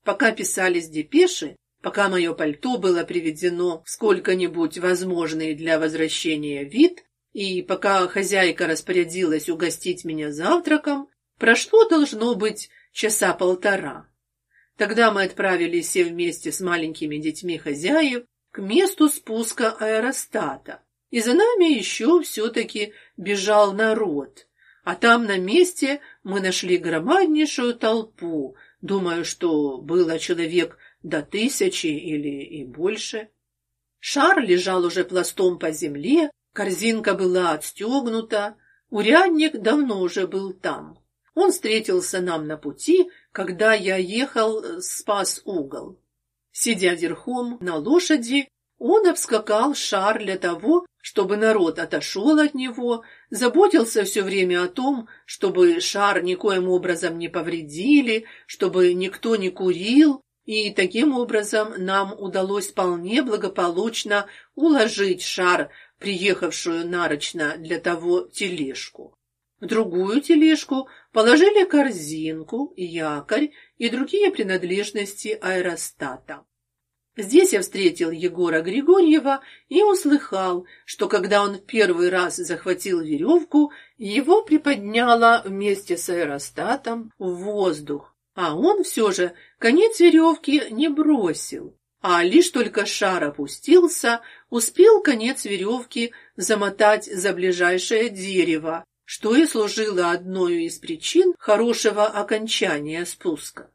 Пока писались депеши, пока мое пальто было приведено в сколько-нибудь возможный для возвращения вид, и пока хозяйка распорядилась угостить меня завтраком, прошло должно быть часа полтора. Тогда мы отправились все вместе с маленькими детьми хозяев к месту спуска аэростата. И за нами еще все-таки бежал народ. А там на месте мы нашли громаднейшую толпу. Думаю, что было человек до тысячи или и больше. Шар лежал уже пластом по земле, корзинка была отстегнута, урядник давно уже был там. Он встретился нам на пути, когда я ехал э, спас угол. Сидя верхом на лошади, он обскакал шар для того, чтобы народ отошел от него, заботился все время о том, чтобы шар никоим образом не повредили, чтобы никто не курил, и таким образом нам удалось вполне благополучно уложить шар, приехавшую нарочно для того тележку. В другую тележку положили корзинку, якорь и другие принадлежности аэростата. Здесь я встретил Егора Григорьева и услыхал, что когда он первый раз захватил веревку, его приподняло вместе с аэростатом в воздух, а он все же конец веревки не бросил, а лишь только шар опустился, успел конец веревки замотать за ближайшее дерево что и служило одной из причин хорошего окончания спуска.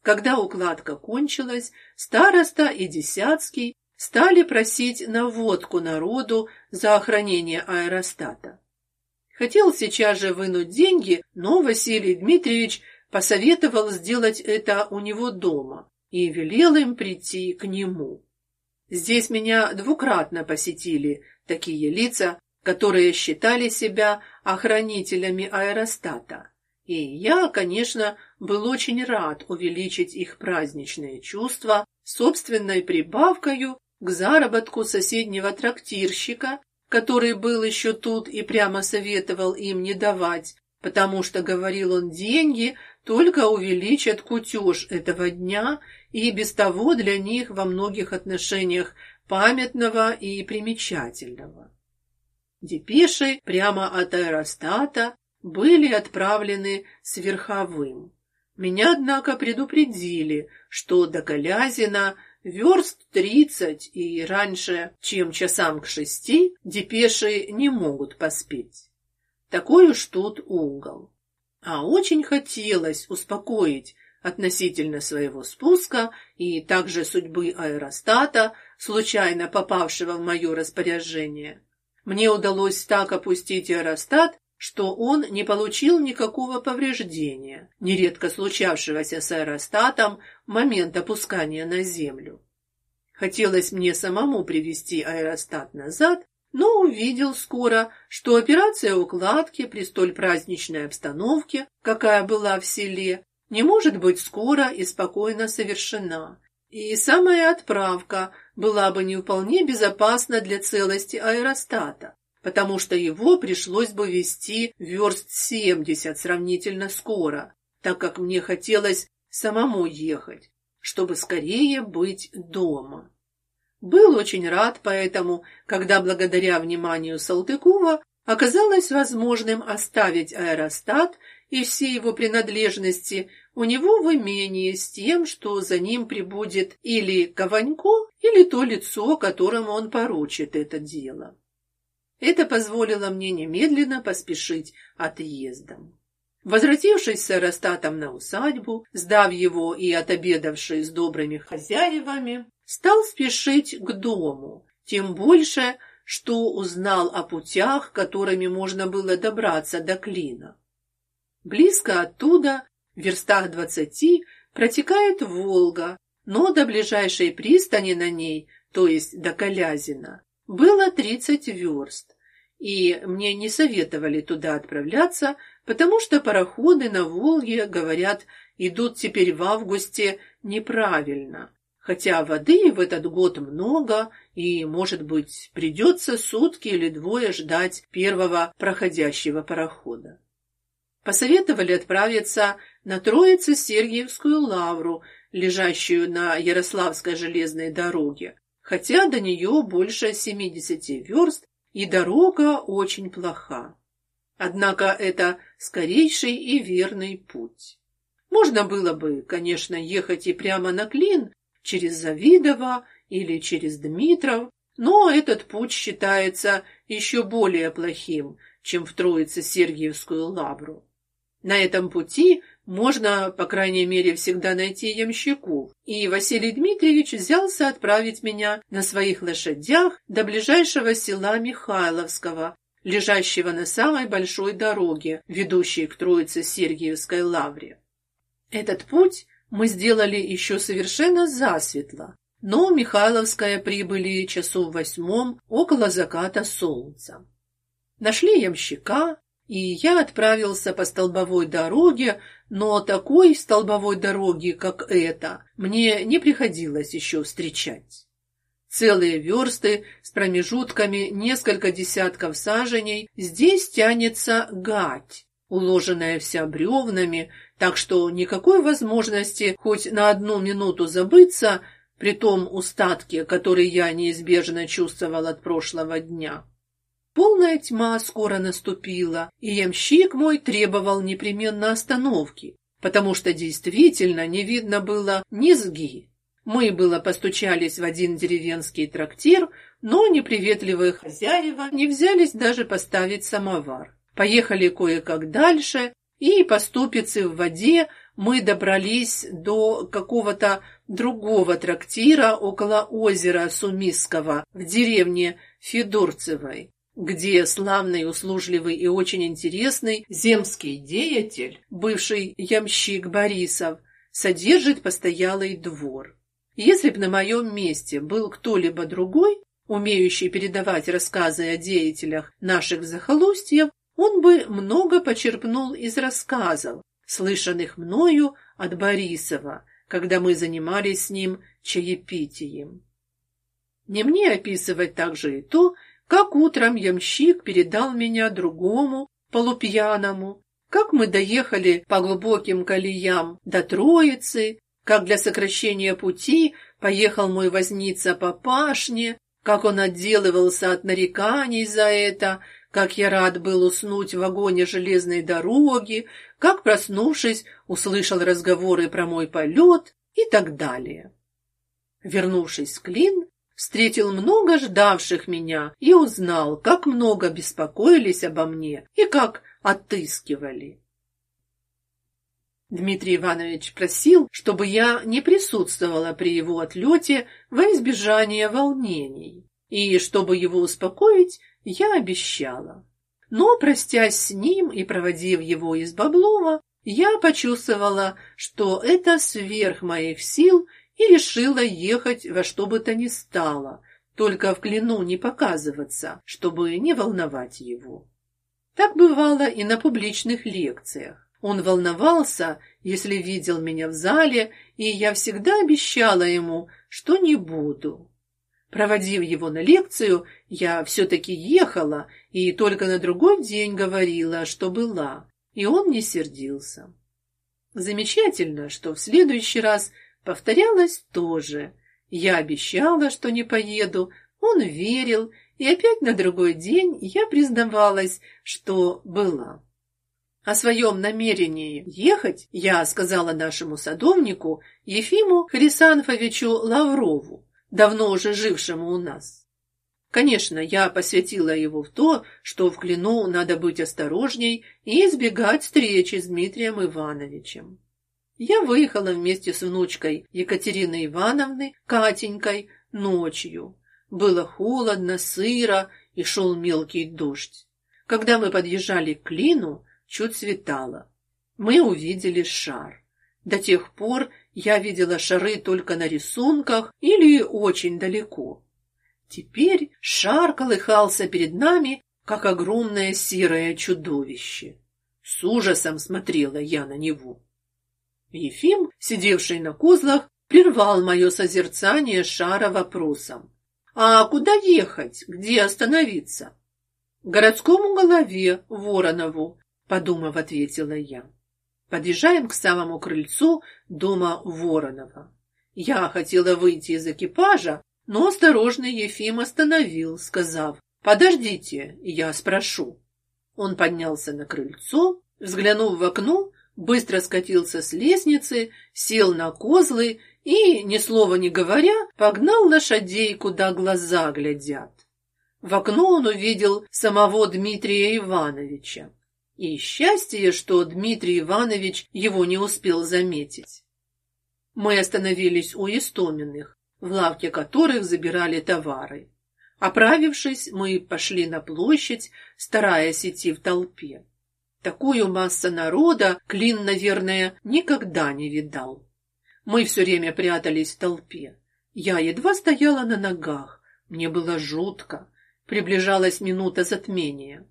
Когда укладка кончилась, староста и десятский стали просить наводку народу за охранение аэростата. Хотел сейчас же вынуть деньги, но Василий Дмитриевич посоветовал сделать это у него дома и велел им прийти к нему. Здесь меня двукратно посетили такие лица, которые считали себя охранителями аэростата. И я, конечно, был очень рад увеличить их праздничные чувства собственной прибавкою к заработку соседнего трактирщика, который был еще тут и прямо советовал им не давать, потому что, говорил он, деньги только увеличат кутеж этого дня и без того для них во многих отношениях памятного и примечательного. Депеши прямо от аэростата были отправлены с верховым. Меня, однако, предупредили, что до Колязина верст тридцать и раньше, чем часам к шести, депеши не могут поспеть. Такой уж тут угол. А очень хотелось успокоить относительно своего спуска и также судьбы аэростата, случайно попавшего в мое распоряжение. Мне удалось так опустить аэростат, что он не получил никакого повреждения, нередко случавшегося с аэростатом в момент опускания на землю. Хотелось мне самому привести аэростат назад, но увидел скоро, что операция укладки при столь праздничной обстановке, какая была в селе, не может быть скоро и спокойно совершена, и самая отправка была бы не вполне безопасна для целости аэростата, потому что его пришлось бы вести верст семьдесят сравнительно скоро, так как мне хотелось самому ехать, чтобы скорее быть дома. Был очень рад поэтому, когда благодаря вниманию Салтыкова оказалось возможным оставить аэростат и все его принадлежности у него в имении с тем, что за ним прибудет или Кованько, или то лицо, которому он поручит это дело. Это позволило мне немедленно поспешить отъездом. Возвратившись с аэростатом на усадьбу, сдав его и отобедавший с добрыми хозяевами, стал спешить к дому, тем больше, что узнал о путях, которыми можно было добраться до Клина. Близко оттуда, в верстах двадцати, протекает Волга, но до ближайшей пристани на ней, то есть до Колязина, было тридцать верст, и мне не советовали туда отправляться, потому что пароходы на Волге, говорят, идут теперь в августе неправильно, хотя воды в этот год много, и, может быть, придется сутки или двое ждать первого проходящего парохода. Посоветовали отправиться на Троице-Сергиевскую лавру, лежащую на Ярославской железной дороге, хотя до нее больше 70 верст, и дорога очень плоха. Однако это скорейший и верный путь. Можно было бы, конечно, ехать и прямо на Клин, через Завидово или через Дмитров, но этот путь считается еще более плохим, чем в Троице-Сергиевскую лавру. На этом пути можно, по крайней мере, всегда найти ямщиков, и Василий Дмитриевич взялся отправить меня на своих лошадях до ближайшего села Михайловского, лежащего на самой большой дороге, ведущей к Троице-Сергиевской лавре. Этот путь мы сделали еще совершенно засветло, но Михайловское прибыли часов восьмом около заката солнца. Нашли ямщика, и я отправился по столбовой дороге, но такой столбовой дороги, как эта, мне не приходилось еще встречать. Целые версты с промежутками несколько десятков саженей здесь тянется гать, уложенная вся бревнами, так что никакой возможности хоть на одну минуту забыться при том устатке, который я неизбежно чувствовал от прошлого дня. Полная тьма скоро наступила, и ямщик мой требовал непременно остановки, потому что действительно не видно было низги. Мы было постучались в один деревенский трактир, но неприветливые хозяева не взялись даже поставить самовар. Поехали кое-как дальше, и по ступице в воде мы добрались до какого-то другого трактира около озера Сумисского в деревне Федорцевой где славный, услужливый и очень интересный земский деятель, бывший ямщик Борисов, содержит постоялый двор. Если б на моем месте был кто-либо другой, умеющий передавать рассказы о деятелях наших захолустьев, он бы много почерпнул из рассказов, слышанных мною от Борисова, когда мы занимались с ним чаепитием. Не мне описывать также и то, как утром ямщик передал меня другому, полупьяному, как мы доехали по глубоким колеям до Троицы, как для сокращения пути поехал мой возница по пашне, как он отделывался от нареканий за это, как я рад был уснуть в вагоне железной дороги, как, проснувшись, услышал разговоры про мой полет и так далее. Вернувшись в Клин, встретил много ждавших меня и узнал, как много беспокоились обо мне и как отыскивали. Дмитрий Иванович просил, чтобы я не присутствовала при его отлете во избежание волнений, и чтобы его успокоить, я обещала. Но, простясь с ним и проводив его из Баблова, я почувствовала, что это сверх моих сил и решила ехать во что бы то ни стало, только в Клину не показываться, чтобы не волновать его. Так бывало и на публичных лекциях. Он волновался, если видел меня в зале, и я всегда обещала ему, что не буду. Проводив его на лекцию, я все-таки ехала и только на другой день говорила, что была, и он не сердился. Замечательно, что в следующий раз Повторялось тоже. Я обещала, что не поеду, он верил, и опять на другой день я признавалась, что была. О своем намерении ехать я сказала нашему садовнику Ефиму Хрисанфовичу Лаврову, давно уже жившему у нас. Конечно, я посвятила его в то, что в Клину надо быть осторожней и избегать встречи с Дмитрием Ивановичем. Я выехала вместе с внучкой Екатерины Ивановны, Катенькой, ночью. Было холодно, сыро и шел мелкий дождь. Когда мы подъезжали к Клину, чуть светало. Мы увидели шар. До тех пор я видела шары только на рисунках или очень далеко. Теперь шар колыхался перед нами, как огромное серое чудовище. С ужасом смотрела я на него. Ефим, сидевший на козлах, прервал мое созерцание шара вопросом. «А куда ехать? Где остановиться?» «Городскому голове, Воронову», — подумав, ответила я. Подъезжаем к самому крыльцу дома Воронова. Я хотела выйти из экипажа, но осторожный Ефим остановил, сказав, «Подождите, я спрошу». Он поднялся на крыльцо, взглянув в окно, быстро скатился с лестницы, сел на козлы и, ни слова не говоря, погнал лошадей, куда глаза глядят. В окно он увидел самого Дмитрия Ивановича. И счастье, что Дмитрий Иванович его не успел заметить. Мы остановились у Истоминых, в лавке которых забирали товары. Оправившись, мы пошли на площадь, стараясь идти в толпе. Такую массу народа Клин, наверное, никогда не видал. Мы все время прятались в толпе. Я едва стояла на ногах. Мне было жутко. Приближалась минута затмения.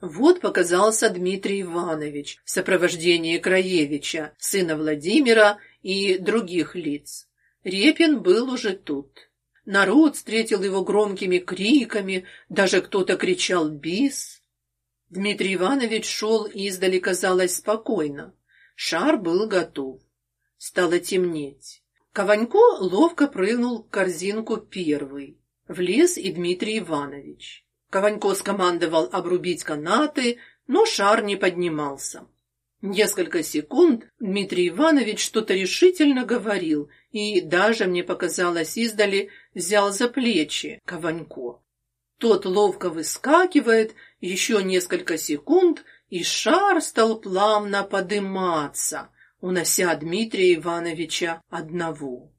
Вот показался Дмитрий Иванович в сопровождении Краевича, сына Владимира и других лиц. Репин был уже тут. Народ встретил его громкими криками, даже кто-то кричал «Бис!». Дмитрий Иванович шел издали, казалось, спокойно. Шар был готов. Стало темнеть. Кованько ловко прыгнул в корзинку первый. Влез и Дмитрий Иванович. Кованько скомандовал обрубить канаты, но шар не поднимался. Несколько секунд Дмитрий Иванович что-то решительно говорил и даже, мне показалось издали, взял за плечи Кованько. Тот ловко выскакивает, еще несколько секунд, и шар стал плавно подыматься, унося Дмитрия Ивановича одного.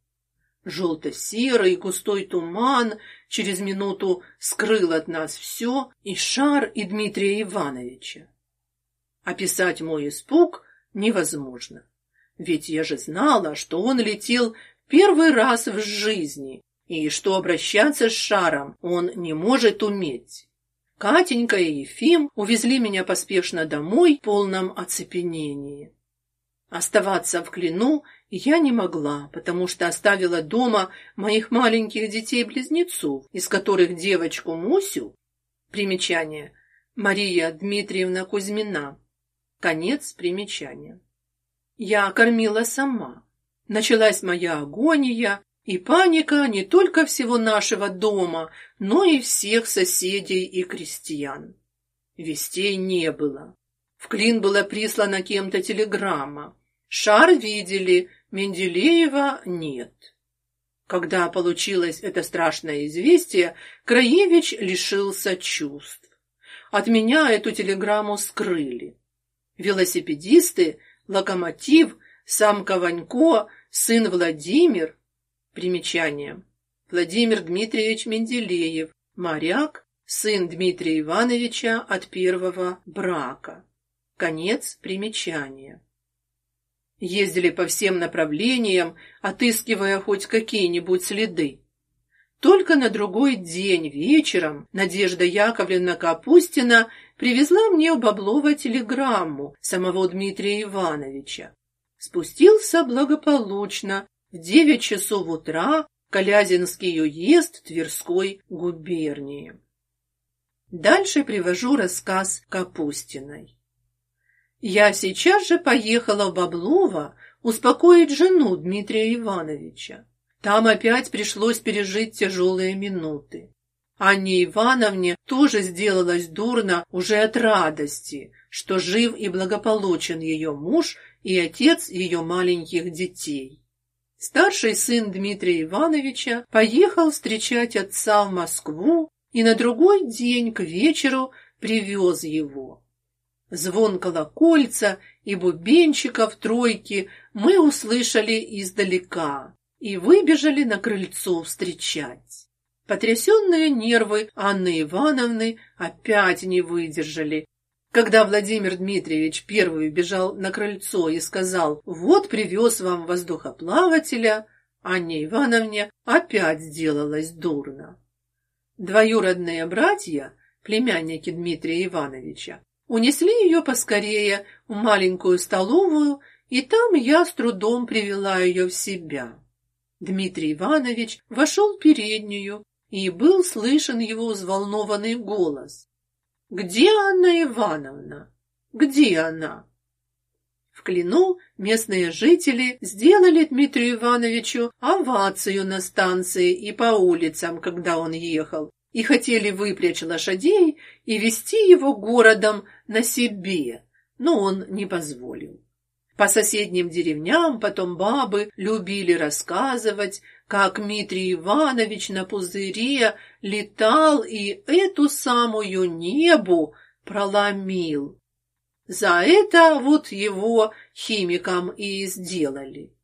Желто-серый густой туман через минуту скрыл от нас все, и шар, и Дмитрия Ивановича. Описать мой испуг невозможно, ведь я же знала, что он летел первый раз в жизни, и что обращаться с шаром он не может уметь. Катенька и Ефим увезли меня поспешно домой в полном оцепенении. Оставаться в Клину я не могла, потому что оставила дома моих маленьких детей-близнецов, из которых девочку Мусю, примечание, Мария Дмитриевна Кузьмина, конец примечания. Я кормила сама. Началась моя агония, и паника не только всего нашего дома, но и всех соседей и крестьян. Вестей не было. В Клин была прислана кем-то телеграмма. Шар видели, Менделеева нет. Когда получилось это страшное известие, Краевич лишился чувств. От меня эту телеграмму скрыли. Велосипедисты, локомотив, сам Кованько, сын Владимир Примечание. Владимир Дмитриевич Менделеев, моряк, сын Дмитрия Ивановича от первого брака. Конец примечания. Ездили по всем направлениям, отыскивая хоть какие-нибудь следы. Только на другой день вечером Надежда Яковлевна Капустина привезла мне у Баблова телеграмму самого Дмитрия Ивановича. Спустился благополучно, в девять часов утра Колязинский уезд Тверской губернии. Дальше привожу рассказ Капустиной. Я сейчас же поехала в Баблово успокоить жену Дмитрия Ивановича. Там опять пришлось пережить тяжелые минуты. Анне Ивановне тоже сделалось дурно уже от радости, что жив и благополучен ее муж и отец ее маленьких детей. Старший сын Дмитрия Ивановича поехал встречать отца в Москву и на другой день к вечеру привез его. Звон колокольца и бубенчиков тройки мы услышали издалека и выбежали на крыльцо встречать. Потрясенные нервы Анны Ивановны опять не выдержали. Когда Владимир Дмитриевич первый бежал на крыльцо и сказал «Вот привез вам воздухоплавателя», Анне Ивановне опять сделалось дурно. Двоюродные братья, племянники Дмитрия Ивановича, унесли ее поскорее в маленькую столовую, и там я с трудом привела ее в себя. Дмитрий Иванович вошел в переднюю, и был слышен его взволнованный голос. «Где Анна Ивановна? Где она?» В Клину местные жители сделали Дмитрию Ивановичу овацию на станции и по улицам, когда он ехал, и хотели выпрячь лошадей и вести его городом на себе, но он не позволил. По соседним деревням потом бабы любили рассказывать, как Дмитрий Иванович на пузыре летал и эту самую небу проломил. За это вот его химиком и сделали.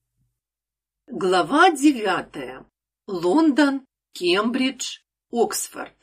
Глава девятая. Лондон, Кембридж, Оксфорд.